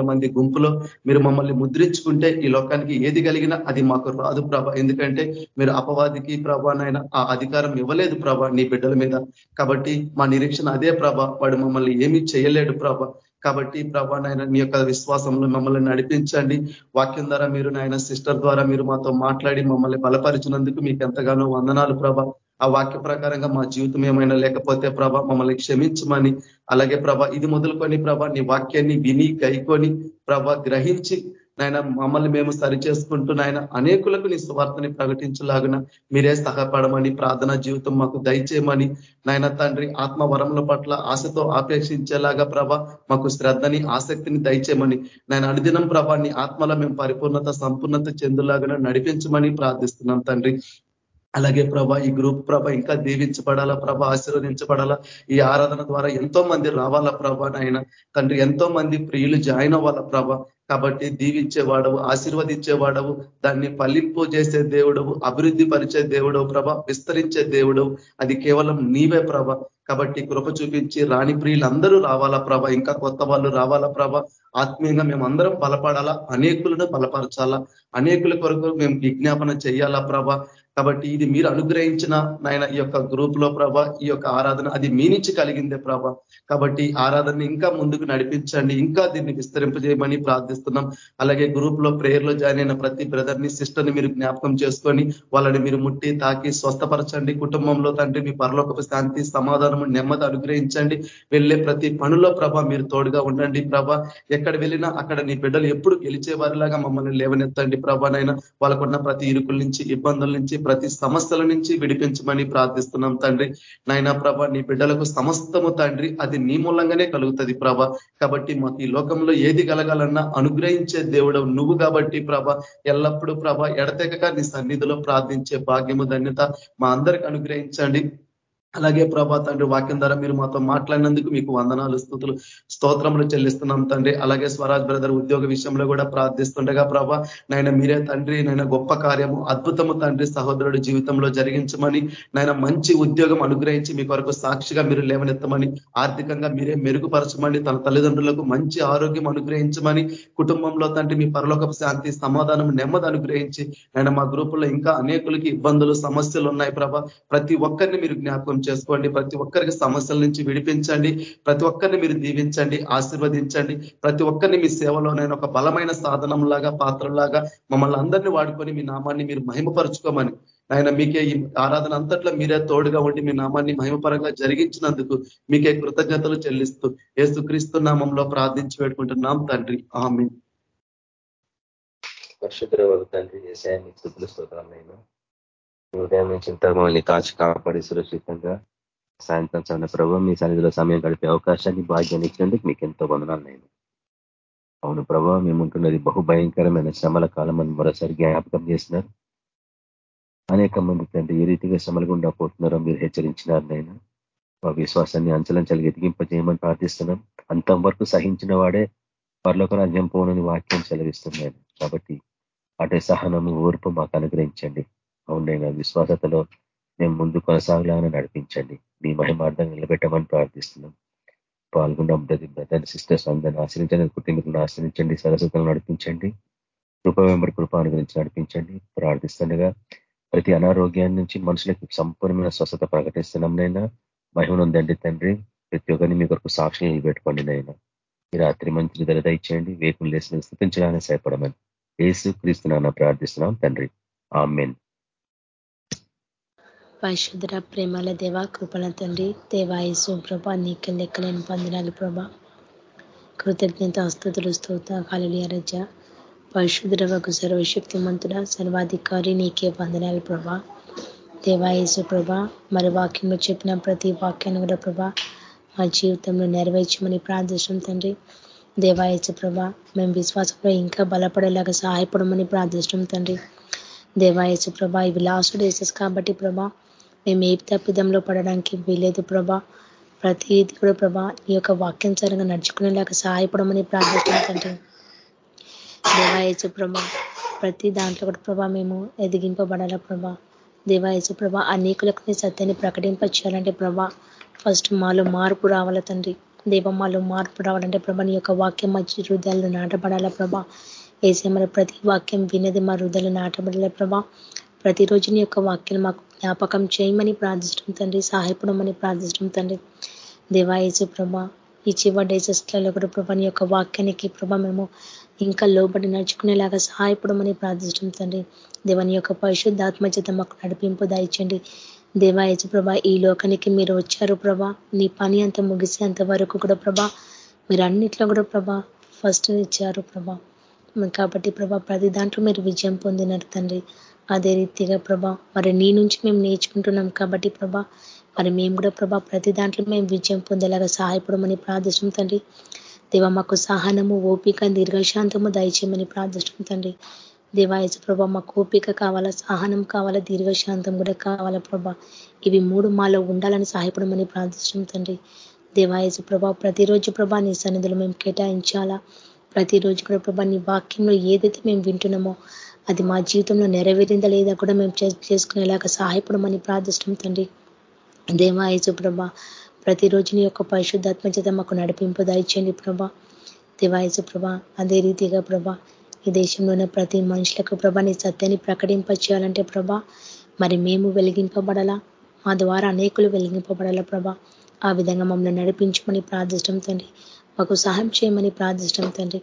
మంది గుంపులో మీరు మమ్మల్ని ముద్రించుకుంటే ఈ లోకానికి ఏది కలిగినా అది మాకు రాదు ప్రభా. ఎందుకంటే మీరు అపవాదికి ప్రభానైనా ఆ అధికారం ఇవ్వలేదు ప్రభా నీ బిడ్డల మీద. కాబట్టి మా నిరీక్షణ అదే ప్రభ. వాడు మమ్మల్ని ఏమీ చేయలేడు ప్రభ. కాబట్టి ప్రభా నాయన మీ యొక్క విశ్వాసంలో మమ్మల్ని నడిపించండి. వాక్యం ద్వారా మీరు నాయన సిస్టర్ ద్వారా మీరు మాతో మాట్లాడి మమ్మల్ని బలపరిచినందుకు మీకు ఎంతగానో వందనాలు ప్రభ. ఆ వాక్య ప్రకారంగా మా జీవితం ఏమైనా లేకపోతే ప్రభ మమ్మల్ని క్షమించమని అలాగే ప్రభ ఇది మొదలుకొని ప్రభ నీ వాక్యాన్ని విని గైకొని ప్రభ గ్రహించి నాయన మమ్మల్ని మేము సరి చేసుకుంటూ నాయన అనేకులకు నీ సువార్తని ప్రకటించలాగిన మీరే సహాయపడమని ప్రార్థనా జీవితం మాకు దయచేయమని నాయన తండ్రి ఆత్మ వరముల పట్ల ఆశతో ఆపేక్షించేలాగా ప్రభ మాకు శ్రద్ధని ఆసక్తిని దయచేయమని నేను అనుదినం ప్రభా నీ ఆత్మలో మేము పరిపూర్ణత సంపూర్ణత చెందులాగా నడిపించమని ప్రార్థిస్తున్నాం తండ్రి. అలాగే ప్రభ ఈ గ్రూప్ ప్రభ ఇంకా దీవించబడాలా ప్రభ ఆశీర్వదించబడాలా? ఈ ఆరాధన ద్వారా ఎంతో మంది రావాలా ప్రభ నాయన? తండ్రి ఎంతో మంది ప్రియులు జాయిన్ అవ్వాలా ప్రభ? కాబట్టి దీవించేవాడవు ఆశీర్వదించేవాడవు దాన్ని ఫలింపు చేసే దేవుడవు అభివృద్ధి పరిచే దేవుడవు ప్రభ విస్తరించే దేవుడవు. అది కేవలం నీవే ప్రభ. కాబట్టి కృప చూపించి రాణి ప్రియులందరూ రావాలా ప్రభ? ఇంకా కొత్త వాళ్ళు రావాలా ప్రభ? ఆత్మీయంగా మేము అందరం బలపడాలా? అనేకులను బలపరచాలా? అనేకుల కొరకు మేము విజ్ఞాపన చేయాలా ప్రభ? కాబట్టి ఇది మీరు అనుగ్రహించిన నాయన ఈ యొక్క గ్రూప్లో ప్రభ ఈ యొక్క ఆరాధన అది మీ నుంచి కలిగిందే ప్రభ. కాబట్టి ఆరాధనని ఇంకా ముందుకు నడిపించండి ఇంకా దీన్ని విస్తరింపజేయమని ప్రార్థిస్తున్నాం. అలాగే గ్రూప్లో ప్రేయర్లో జాయిన్ అయిన ప్రతి బ్రదర్ని సిస్టర్ని మీరు జ్ఞాపకం చేసుకొని వాళ్ళని మీరు ముట్టి తాకి స్వస్థపరచండి. కుటుంబంలో తండ్రి మీ పరలోకపు శాంతి సమాధానము నెమ్మది అనుగ్రహించండి. వెళ్ళే ప్రతి పనులో ప్రభ మీరు తోడుగా ఉండండి ప్రభ. ఎక్కడ వెళ్ళినా అక్కడ నీ బిడ్డలు ఎప్పుడు గెలిచే వారిలాగా మమ్మల్ని లేవనెత్తండి ప్రభానైనా వాళ్ళకున్న ప్రతి ఇరుకుల నుంచి ఇబ్బందుల నుంచి ప్రతి సమస్యల నుంచి విడిపించమని ప్రార్థిస్తున్నాం తండ్రి. నాయనా ప్రభ నీ బిడ్డలకు సమస్తము తండ్రి. అది నీ మూలంగానే కలుగుతుంది ప్రభ. కాబట్టి మాకు ఈ లోకంలో ఏది కలగాలన్నా అనుగ్రహించే దేవుడు నువ్వు కాబట్టి ప్రభ. ఎల్లప్పుడూ ప్రభ ఎడతెగక నీ సన్నిధిలో ప్రార్థించే భాగ్యము ధన్యత మా అందరికి అనుగ్రహించండి. అలాగే ప్రభా తండ్రి వాక్యం ద్వారా మీరు మాతో మాట్లాడినందుకు మీకు వందనాలు స్థుతులు స్తోత్రములు చెల్లిస్తున్నాం తండ్రి. అలాగే స్వరాజ్ బ్రదర్ ఉద్యోగ విషయంలో కూడా ప్రార్థిస్తుండగా ప్రభా నాయన మీరే తండ్రి నాయన గొప్ప కార్యము అద్భుతము తండ్రి సహోదరుడి జీవితంలో జరిగించమని నాయన మంచి ఉద్యోగం అనుగ్రహించి మీ కొరకు సాక్షిగా మీరు లేవనెత్తమని ఆర్థికంగా మీరే మెరుగుపరచమని తన తల్లిదండ్రులకు మంచి ఆరోగ్యం అనుగ్రహించమని కుటుంబంలో తండ్రి మీ పరలోక శాంతి సమాధానం నెమ్మది అనుగ్రహించి నాయన మా గ్రూపులో ఇంకా అనేకులకి ఇబ్బందులు సమస్యలు ఉన్నాయి ప్రభా. ప్రతి ఒక్కరిని మీరు జ్ఞాపకం చేసుకోండి. ప్రతి ఒక్కరికి సమస్యల నుంచి విడిపించండి. ప్రతి ఒక్కరిని మీరు దీవించండి ఆశీర్వదించండి. ప్రతి ఒక్కరిని మీ సేవలో ఒక బలమైన సాధనంలాగా పాత్రలాగా మమ్మల్ని అందరినీ వాడుకొని మీ నామాన్ని మీరు మహిమపరుచుకోమని. ఆయన మీకే ఈ ఆరాధన అంతట్లో మీరే తోడుగా ఉండి మీ నామాన్ని మహిమపరంగా జరిగించినందుకు మీకే కృతజ్ఞతలు చెల్లిస్తూ ఏసుక్రీస్తు నామంలో ప్రార్థించి పెట్టుకుంటున్నాం తండ్రి. ఆమె తండ్రి చేశాను స్తోత్రం నేను ఉదయం నుంచి మమ్మల్ని కాచి కాపాడి సురక్షితంగా సాయంత్రం సమయ ప్రభు మీ సన్నిధిలో సమయం గడిపే అవకాశాన్ని భాగ్యాన్ని ఇచ్చినందుకు మీకు ఎంతో వందనాలు నేను. అవును ప్రభావ మేము ఉంటున్నది బహుభయంకరమైన శ్రమల కాలం అని మరోసారి జ్ఞాపకం చేసినారు అనేక మంది తండ్రి ఏ రీతిగా శ్రమలు గుండా పోతున్నారో మీరు హెచ్చరించినారు నేను. మా విశ్వాసాన్ని అంచలంచలు ఎదిగింపజేయమని ప్రార్థిస్తున్నాం. అంతం వరకు సహించిన వాడే పర్లోక రాజ్యం పోనని వాక్యం సెలవిస్తున్నాను కాబట్టి అటే సహనము ఓర్పు మాకు అనుగ్రహించండి. అవునైనా విశ్వాసతలో మేము ముందు కొనసాగలాలని నడిపించండి. మీ మహిమార్థం నిలబెట్టమని ప్రార్థిస్తున్నాం. పాల్గొన్నాం బ్రదర్ సిస్టర్స్ అందరిని ఆశ్రయించండి కుటుంబీకులను ఆశ్రయించండి సరస్వతలను నడిపించండి కృప వెంబడి కృపాను గురించి నడిపించండి. ప్రార్థిస్తుండగా ప్రతి అనారోగ్యాన్ని నుంచి మనుషులకు సంపూర్ణమైన స్వస్థత ప్రకటిస్తున్నాం నైనా మహిమనుందండి తండ్రి. ప్రతి ఒక్కరిని మీ కొరకు సాక్షి పెట్టుకోండి నైనా ఈ రాత్రి మంచి ధర దయచేయండి. వేకులు లేసిన స్థితించడానికి సహాయపడమని ఏసు క్రీస్తున్నా ప్రార్థిస్తున్నాం తండ్రి. ఆమెన్. పరిశుద్ర ప్రేమల దేవ కృపణ తండ్రి దేవాయసు ప్రభ నీకు లెక్కలేని పొందినాలి ప్రభ. కృతజ్ఞత అస్తుతులు స్తోత కాలలియ రజ. పరిశుద్రవకు సర్వశక్తిమంతుడ సర్వాధికారి నీకే వందనాలు ప్రభా. దేవాయసు ప్రభ మరి వాక్యంలో చెప్పిన ప్రతి వాక్యాన్ని కూడా ప్రభ మా జీవితంలో నెరవేర్చమని ప్రార్థిస్తాం తండ్రి. దేవాయసు ప్రభ మేము విశ్వాసంలో ఇంకా బలపడేలాగా సహాయపడమని ప్రార్థిస్తాం తండ్రి. దేవాయసు ప్రభ ఇవి లాస్ట్ డేసెస్ కాబట్టి ప్రభా మేము ఏ తప్పిదంలో పడడానికి వీలేదు ప్రభా. ప్రతిది కూడా ప్రభా ఈ యొక్క వాక్యం సరంగా నడుచుకునేలాగా సహాయపడమని ప్రార్థిస్తుంటే. దేవాయచు ప్రభా ప్రతి దాంట్లో కూడా ప్రభా మేము ఎదిగింపబడాల ప్రభా. దేవాయచు ప్రభా అనేకులకు సత్యాన్ని ప్రకటింపచేయాలంటే ప్రభా ఫస్ట్ మాలో మార్పు రావాల తండ్రి. దేవ మాలో మార్పు రావాలంటే ప్రభా నీ యొక్క వాక్యం మంచి హృదయాలు నాటబడాలా ప్రభా. ఏసేమల ప్రతి వాక్యం వినది మా హృదయాలు నాటబడాల ప్రభా. ప్రతిరోజు నీ యొక్క వాక్యం మాకు జ్ఞాపకం చేయమని ప్రార్థిష్టం తండ్రి సహాయపడమని ప్రార్థిష్టం తండ్రి. దేవాయసు ప్రభ ఈ చివరి డేసెస్లలో కూడా ప్రభా నీ యొక్క వాక్యానికి ప్రభ మేము ఇంకా లోబడి నడుచుకునేలాగా సహాయపడమని ప్రార్థిష్టం తండ్రి. దేవని యొక్క పరిశుద్ధాత్మచేత మాకు నడిపింపు దాయించండి. దేవాయచు ప్రభ ఈ లోకానికి మీరు వచ్చారు ప్రభా. నీ పని అంత ముగిసేంత వరకు కూడా ప్రభా మీరు అన్నిట్లో కూడా ప్రభా ఫస్ట్ ఇచ్చారు ప్రభా. కాబట్టి ప్రభా ప్రతి దాంట్లో మీరు విజయం పొందినారు తండ్రి. అదే రీతిగా ప్రభా మరి నీ నుంచి మేము నేర్చుకుంటున్నాం కాబట్టి ప్రభా మరి మేము కూడా ప్రభా ప్రతి దాంట్లో మేము విజయం పొందేలాగా సహాయపడమని ప్రార్థిస్తాం తండ్రి. దేవ మాకు సహనము ఓపిక దీర్ఘశాంతము దయచేయమని ప్రార్థిస్తాం తండ్రి. దేవాయచ ప్రభా మాకు ఓపిక కావాలా సహనం కావాలా దీర్ఘశాంతం కూడా కావాలా ప్రభా. ఇవి మూడు మాలో ఉండాలని సహాయపడమని ప్రార్థిస్తాం తండ్రి. దేవాయచ ప్రభా ప్రతిరోజు ప్రభా నీ సన్నిధులు మేము కేటాయించాలా? ప్రతిరోజు కూడా ప్రభా నీ వాక్యంలో ఏదైతే మేము వింటున్నామో అది మా జీవితంలో నెరవేరిందా లేదా కూడా మేము చేసుకునేలాగా సహాయపడమని ప్రార్థిష్టం తండ్రి. దేవాయసు ప్రభ ప్రతిరోజు నీ యొక్క పరిశుద్ధాత్మ చేత మాకు నడిపింపు దయచేయండి ప్రభ. దేవాయసు ప్రభ అదే రీతిగా ప్రభ ఈ దేశంలో ఉన్న ప్రతి మనుషులకు ప్రభ నీ సత్యాన్ని ప్రకటింప చేయాలంటే ప్రభ మరి మేము వెలిగింపబడాలా? మా ద్వారా అనేకులు వెలిగింపబడాలా ప్రభ? ఆ విధంగా మమ్మల్ని నడిపించమని ప్రార్థిష్టం తండ్రి. మాకు సహాయం చేయమని ప్రార్థిష్టం తండ్రి.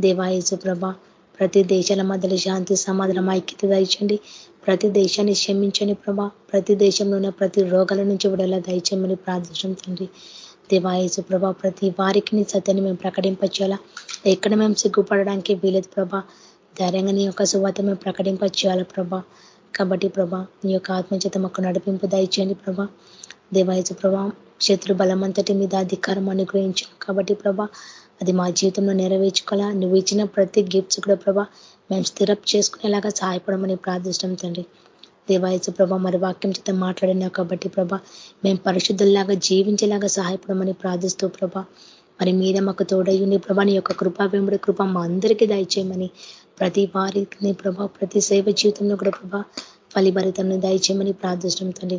దేవాయసు ప్రభ ప్రతి దేశాల మధ్యలో శాంతి సమాధానం ఐక్యత దయచండి ప్రతి దేశాన్ని క్షమించండి ప్రభా. ప్రతి దేశంలో ఉన్న ప్రతి రోగాల నుంచి విడలా దయచేయమని ప్రార్థించడం తండ్రి. దేవాయసు ప్రభా ప్రతి వారికి నీ సత్యాన్ని మేము ప్రకటింపచేయాలా? ఎక్కడ మేము సిగ్గుపడడానికి వీలేదు ప్రభా? ధైర్యంగా నీ యొక్క సువాత మేము ప్రకటింపచేయాలా ప్రభా? కాబట్టి ప్రభా నీ యొక్క ఆత్మచేత మాకు నడిపింపు దయచేయండి ప్రభా. దేవాయసు ప్రభా శత్రు బలమంతటి మీద అధికారం అనుగ్రహించాం కాబట్టి ప్రభా అది మా జీవితంలో నెరవేర్చుకోవాలా? నువ్వు ఇచ్చిన ప్రతి గిఫ్ట్స్ కూడా ప్రభా మేము స్థిరప్ చేసుకునేలాగా సహాయపడమని ప్రార్థిష్టం తండ్రి. దేవాయసు ప్రభ మరి వాక్యం చేత మాట్లాడినావు కాబట్టి ప్రభ మేము పరిశుద్ధుల్లాగా జీవించేలాగా సహాయపడమని ప్రార్థిస్తూ ప్రభ మరి మీద మాకు తోడయ్యుని ప్రభా నీ యొక్క కృపా వెంబడి కృప మా అందరికీ దయచేయమని ప్రతి వారిని ప్రభా ప్రతి సేవ జీవితంలో కూడా ప్రభా ఫలిభరితంను దయచేయమని ప్రార్థిష్టం తండ్రి.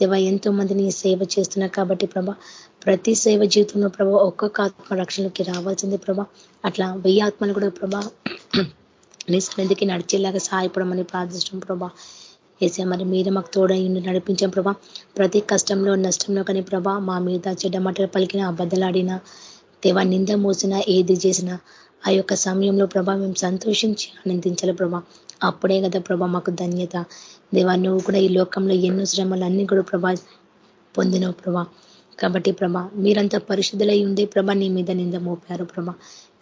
దేవా ఎంతో మందిని సేవ చేస్తున్నా కాబట్టి ప్రభా ప్రతి సేవ జీవితంలో ప్రభా ఒక్కొక్క ఆత్మ రక్షణకి రావాల్సింది ప్రభా. అట్లా వెయ్యి ఆత్మలు కూడా ప్రభా [clears throat] నీ సన్నిధికి నడిచేలాగా సహాయపడమని ప్రార్థించడం ప్రభా. ఏసే మరి మీరు మాకు తోడైండి నడిపించాం ప్రభా. ప్రతి కష్టంలో నష్టంలో కానీ ప్రభా మా మీద చెడ్డమటలు పలికిన అబద్ధలాడిన దేవా నింద మోసిన ఏది చేసినా ఆ యొక్క సమయంలో ప్రభా మేము సంతోషించి ఆనందించాలి ప్రభా. అప్పుడే కదా ప్రభా మాకు ధన్యత. దేవా నువ్వు కూడా ఈ లోకంలో ఎన్నో శ్రమలు అన్ని కూడా ప్రభా పొందినవు ప్రభా. కాబట్టి ప్రభ మీరంతా పరిశుద్ధులై ఉండే ప్రభ నీ మీద నింద మోపారు ప్రభ.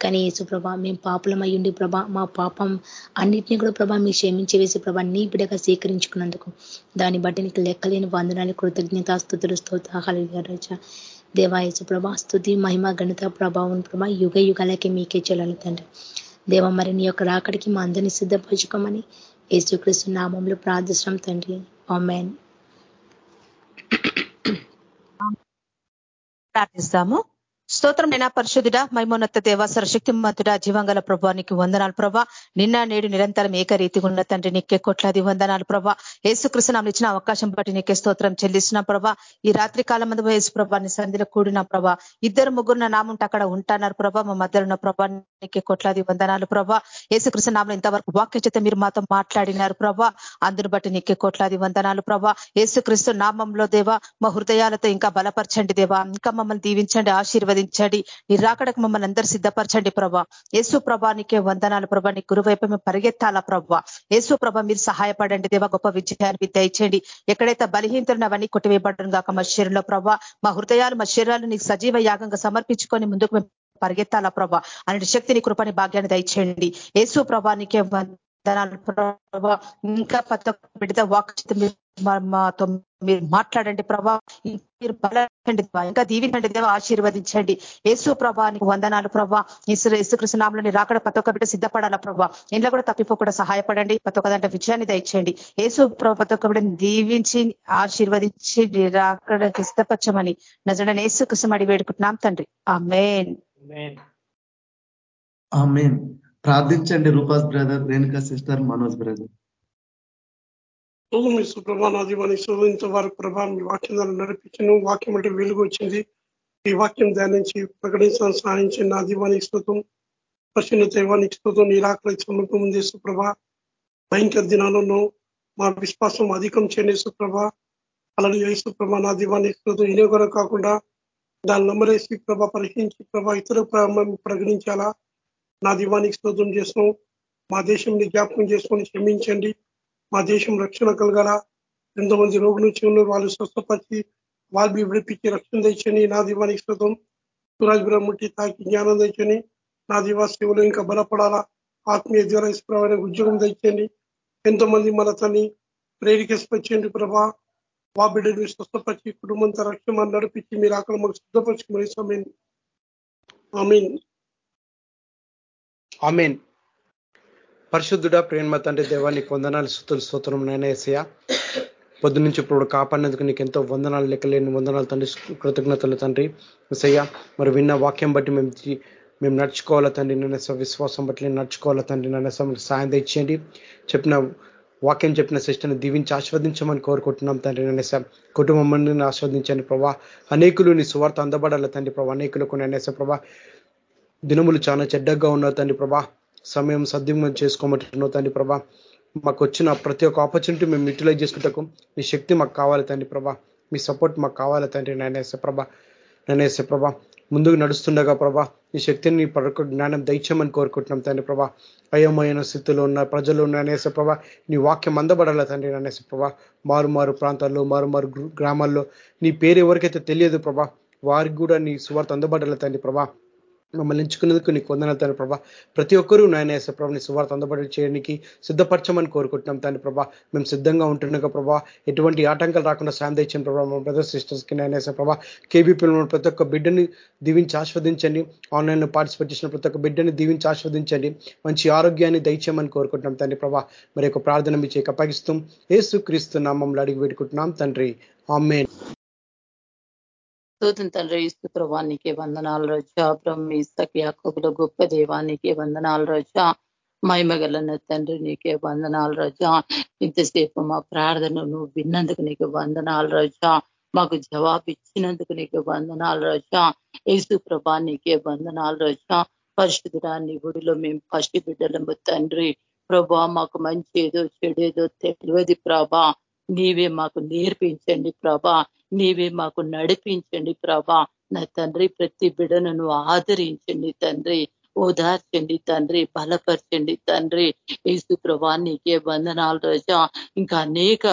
కానీ యేసు ప్రభ మేము పాపులమై ఉండి ప్రభ మా పాపం అన్నిటినీ కూడా ప్రభా మీ క్షమించి వేసి ప్రభా నీ బిడగా స్వీకరించుకున్నందుకు దాన్ని బట్టి నీకు లెక్కలేని వందనాలు కృతజ్ఞత స్థుతులు స్తోత్రాలు. రజ. దేవాయసు ప్రభ స్థుతి మహిమ గణిత ప్రభావం ప్రభ యుగ యుగాలకి మీకే చెల్లలు తండ్రి. దేవ మరి నీ యొక్క రాకడికి మా అందరినీ సిద్ధపరచుకోమని యేసుక్రీస్తు నామంలో ప్రార్థిస్తాం తండ్రి. ఆమెన్. ప్రార్థిస్తాము. స్తోత్రమైన పరిశుద్ధుడ మైమోన్నత దేవ సరశక్తి మతుడ జీవంగల ప్రభానికి వందనాలు ప్రభా. నిన్న నేడు నిరంతరం ఏకరీతిగా ఉన్న తండ్రి నీకే కొట్లాది వందనాలు ప్రభా. ఏసుకృష్ణం ఇచ్చిన అవకాశం బట్టి నీకే స్తోత్రం చెల్లిస్తున్న ప్రభా. ఈ రాత్రి కాలం మందు యేసు ప్రభాని సంధిలో కూడిన ప్రభా. ఇద్దరు ముగ్గురు నామంటే అక్కడ ఉంటున్నారు ప్రభా. మా మధ్యలో ఉన్న ప్రభా నీకే కొట్లాది వందనాలు ప్రభా. ఏసుకృష్ణ నామలు ఇంతవరకు వాక్య చేత మీరు మాతో మాట్లాడినారు ప్రభా. అందును బట్టి నీకే కోట్లాది వందనాలు ప్రభా. ఏసుక్రీస్తు నామంలో దేవా మా హృదయాలతో ఇంకా బలపరచండి దేవా. ఇంకా మమ్మల్ని దీవించండి ఆశీర్వదించండి. నడిపించండి నీ రాకడకు మమ్మల్ని అందరు సిద్ధపరచండి ప్రభా. యేసు ప్రభానికే వందనాలు ప్రభా. నీ గురువైపు మేము పరిగెత్తాలా ప్రభా. యేసు ప్రభ మీరు సహాయపడండి. దేవా గొప్ప విజయాన్ని దయచేయండి. ఎక్కడైతే బలహీనతలను అవన్నీ కొట్టివేయబడ్డం కాక మా శరీరంలో ప్రభా మా హృదయాలు మా శరీరాలు నీకు సజీవ యాగంగా సమర్పించుకొని ముందుకు మేము పరిగెత్తాలా ప్రభా. అనే శక్తిని కృపని భాగ్యాన్ని దయచేయండి. యేసు ప్రభానికే ధనాలు ప్రభా ఇంకా పత్త బిడ్డ వాక్ మాతో మీరు మాట్లాడండి ప్రభా. మీరు బలండి ఇంకా దీవించండి దేవ. ఆశీర్వదించండి. యేసు ప్రభా నీకు వందనాలు ప్రభా. యేసుకృష్ణ నామని రాకడ ప్రతి ఒక్క బిడ్డ సిద్ధపడాలా ప్రభా. ఇంట్లో కూడా తప్పిపోకుండా సహాయపడండి. ప్రతి ఒక్క దాంట్లో విజయాన్ని దయచేయండి. యేసు ప్రతి ఒక్క బిడ్డని దీవించి ఆశీర్వదించి రాకడ సిద్ధపరచమని నజడని యేసుకృష్ణ అడి వేడుకుంటున్నాం తండ్రి. ఆ మెయిన్ ప్రార్థించండి Rupas brother Renuka sister Manoj brother. మీ సుప్రభా మన దీవాన్ని శోధించే వారి ప్రభా మీ వాక్యం నడిపించను. వాక్యం అంటే వెలుగు వచ్చింది. ఈ వాక్యం ధ్యానించి ప్రకటించడం సాధించి నా దీవానికి స్థుతం ప్రశ్న దైవానికి స్థుతం నిరాకరి సమీపం ఉంది సుప్రభ. భయంకర దినాలను మా విశ్వాసం అధికం చేయని సుప్రభ. అలాగే యేసుప్రభ నా దీవానికి స్థుతం వినియోగం కాకుండా దాన్ని నమ్మరేసి ప్రభ పరిహించి ప్రభ ఇతర ప్రకటించాలా? నా దీవానికి స్తోత్రం చేస్తాం మా దేశంని జ్ఞాపకం చేసుకొని క్షమించండి. మా దేశం రక్షణ కలగాల? ఎంతోమంది రోగులు నుంచి ఉన్నారు. వాళ్ళు స్వస్థపరిచి వాళ్ళు విడిపించి రక్షణ తెచ్చని నా దీవానికి స్తోత్రం. సురాజ్ బ్రహ్మటి తాకి జ్ఞానం తెచ్చని నా దివా సేవలు ఇంకా బలపడాలా? ఆత్మీయ ద్వారా ఉద్యోగం తెచ్చండి ఎంతోమంది మన తల్లి ప్రేరికస్పచ్చండి ప్రభా. వా బిడ్డలు స్వస్థపరిచి కుటుంబంతో రక్షణ నడిపించి మీరు అక్కడ మాకు సిద్ధపరచుకునే సమయం. మీన్ ఆమెన్. పరిశుద్ధుడ ప్రేమ తండ్రి దేవాన్ని వందనాలు సుతులు స్తోత్రం నేనేసయ పొద్దు నుంచి ఇప్పుడు కాపాడినందుకు నీకు ఎంతో వందనాలు లెక్కలేని వందనాలు తండ్రి కృతజ్ఞతలు తండ్రి. సయ్య మరి విన్న వాక్యం బట్టి మేము మేము నడుచుకోవాలా తండ్రి? నన్ను విశ్వాసం బట్టి నడుచుకోవాలా తండ్రి? నన్ను సాయం తెచ్చేయండి చెప్పిన వాక్యం చెప్పిన సిస్టర్ని దీవించి ఆస్వాదించమని కోరుకుంటున్నాం తండ్రి నన్నేస కుటుంబం ఆస్వాదించండి ప్రభా. అనేకులు నీ సువార్త అందబడాల తండ్రి ప్రభా? అనేకులకు నన్నేస ప్రభా. దినములు చాలా చెడ్డగా ఉన్నారు తండ్రి ప్రభా. సమయం సద్వినియోగం చేసుకోమంటున్నావు తండ్రి ప్రభా. మాకు వచ్చిన ప్రతి ఒక్క ఆపర్చునిటీ మేము యూటిలైజ్ చేసుకుంటకు మీ శక్తి మాకు కావాలి తండ్రి ప్రభా. మీ సపోర్ట్ మాకు కావాలి తండ్రి నేనేసే ప్రభా. నేనేసే ప్రభా. ముందుకు నడుస్తుండగా ప్రభా ఈ శక్తిని పరకు జ్ఞానం దయచేయమని కోరుకుంటున్నాం తండ్రి ప్రభా. అయోమయన స్థితిలో ఉన్న ప్రజలు ఉన్న అనేసే ప్రభా నీ వాక్యం అందబడాల తండ్రి అనేసే ప్రభా. మారు మారు ప్రాంతాల్లో మారు మారు గ్రామాల్లో నీ పేరు ఎవరికైతే తెలియదు ప్రభా వారికి కూడా నీ సువార్త అందబడాల తండ్రి ప్రభా. మమ్మల్ని ఎంచుకున్నందుకు నీకు వందనతాను ప్రభా. ప్రతి ఒక్కరూ నాయన ప్రభాని సువార్త అందుబాటు చేయడానికి సిద్ధపరచమని కోరుకుంటున్నాం తండ్రి ప్రభా. మేము సిద్ధంగా ఉంటుండగా ప్రభా. ఎటువంటి ఆటంకాలు రాకుండా సాయం తెచ్చిన ప్రభా. మా బ్రదర్ సిస్టర్స్కి నాయన ప్రభా. కేబీపీలో ప్రతి ఒక్క బిడ్డని దీవించి ఆస్వాదించండి ఆన్లైన్ పార్టిసిపేట్ చేసిన ప్రతి ఒక్క బిడ్డని దీవించి ఆస్వాదించండి మంచి ఆరోగ్యాన్ని దయచేయమని కోరుకుంటున్నాం తండ్రి ప్రభా. మరి ఒక ప్రార్థన మీ చేక అప్పగిస్తాం ఏసు క్రీస్తు నామంలో అడిగి పెట్టుకుంటున్నాం తండ్రి. ఆమెన్. స్తోత్రం తండ్రి ఇస్తు ప్రభానికి వందనాలు రోజా బ్రహ్మీస్తకి యాకోబుల గొప్ప దేవానికి వందనాలు రోజా మహిమగలన తండ్రి నీకే వందనాలు రోజా ఇంతసేపు మా ప్రార్థన నువ్వు విన్నందుకు నీకు వందనాలు రోజా మాకు జవాబు ఇచ్చినందుకు నీకు వందనాలు రోజా యేసు ప్రభా నీకే వందనాలు రోజా నీ గుడిలో మేము ఫస్ట్ బిడ్డలము తండ్రి. ప్రభా మాకు మంచి ఏదో చెడేదో తెలియదు ప్రభా. నీవే మాకు నేర్పించండి ప్రభా. నీవే మాకు నడిపించండి ప్రభా. నా తండ్రి ప్రతి బిడను ఆదరించండి తండ్రి. ఓదార్చండి తండ్రి. బలపరచండి తండ్రి. ఏసు ప్రభా నీకే వందనాలు రోజా. ఇంకా అనేక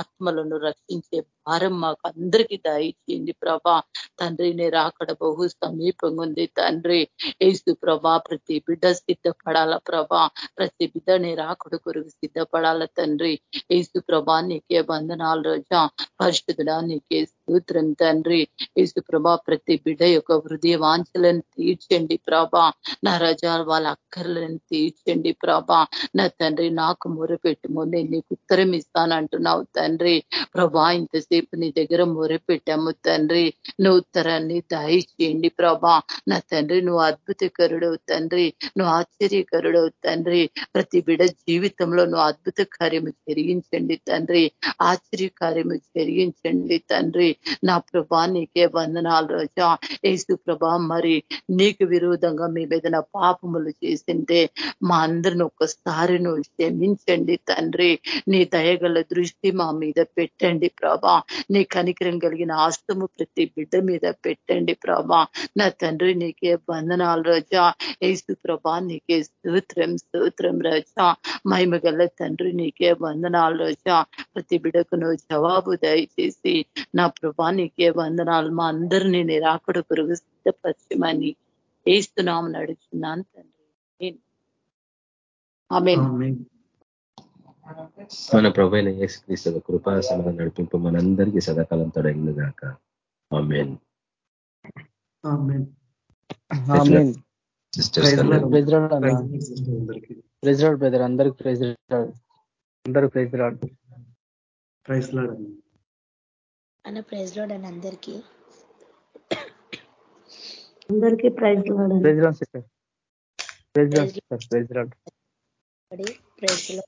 ఆత్మలను రక్షించే భారం మాకు అందరికీ దయచేయండి ప్రభా తండ్రి నీ రాకడ బహు సమీపంగా ఉంది. తండ్రి ఏసు ప్రభా ప్రతి బిడ్డ సిద్ధపడాల ప్రభా? ప్రతి బిడ్డ నీ రాకడ కొరకు సిద్ధపడాల తండ్రి? ఏసు ప్రభా నీకే బంధనాలు రోజా. పరిశుద్ధుడా నీకే సూత్రం తండ్రి. యేసు ప్రభా ప్రతి బిడ్డ యొక్క హృదయ వాంఛలను తీర్చండి ప్రభా. నా రజా వాళ్ళ అక్కర్లను తీర్చండి ప్రభా. నా తండ్రి నాకు మొరపెట్టుమో నేను నీకు ఉత్తరం ఇస్తానంటున్నావు తండ్రి. ప్రభా ఇంతసేపు నీ దగ్గర మొరపెట్టాము తండ్రి. నువ్వు ఉత్తరాన్ని దయచేయండి ప్రభా. నా తండ్రి నువ్వు అద్భుతకరుడవు తండ్రి. నువ్వు ఆశ్చర్యకరుడవు తండ్రి. ప్రతి బిడ జీవితంలో నువ్వు అద్భుత కార్యము జరిగించండి తండ్రి. ఆశ్చర్య కార్యము జరిగించండి తండ్రి. నా ప్రభా నీకే వందనాలు రోజా. యేసు ప్రభా మరి నీకు విరోధంగా మీ మీద పాపములు చేసింటే మా అందరిని ఒక్కసారి నువ్వు క్షమించండి తండ్రి. నీ దయగల దృష్టి మా మీద పెట్టండి ప్రభా. నీ కనికరం కలిగిన ఆస్తము ప్రతి బిడ్డ మీద పెట్టండి ప్రభా. నా తండ్రి నీకే వందనాలు రోజా. ఏసు ప్రభా నీకే సూత్రం సూత్రం రోజా. మహిమగల తండ్రి నీకే వందనాలు రోజా. ప్రతి బిడ్డకు నువ్వు జవాబు దయచేసి నా ప్రభా నీకే వందనాలు. మా అందరినీ నిరాకుడు పురుగు కొరకు సిద్ధపరచమని వేస్తున్నాము నడుచున్నాను తండ్రి. ఆమె మన ప్రభైన యేసుక్రీస్తు కృపా సమయం నడిపింపు మనందరికీ సదాకాలం తొడగింది గాక amen. Sisters praise Lord brother అందరికి ప్రైజ్ రాడ్. అందరూ ప్రైజ్ రాడ్. ప్రైజ్ లాడ్ అన్న. ప్రైజ్ లోడ్ అని అందరికీ. అందరికీ praise praise Lord sister. Praise Lord sister praise Lord. ప్రైజ్లో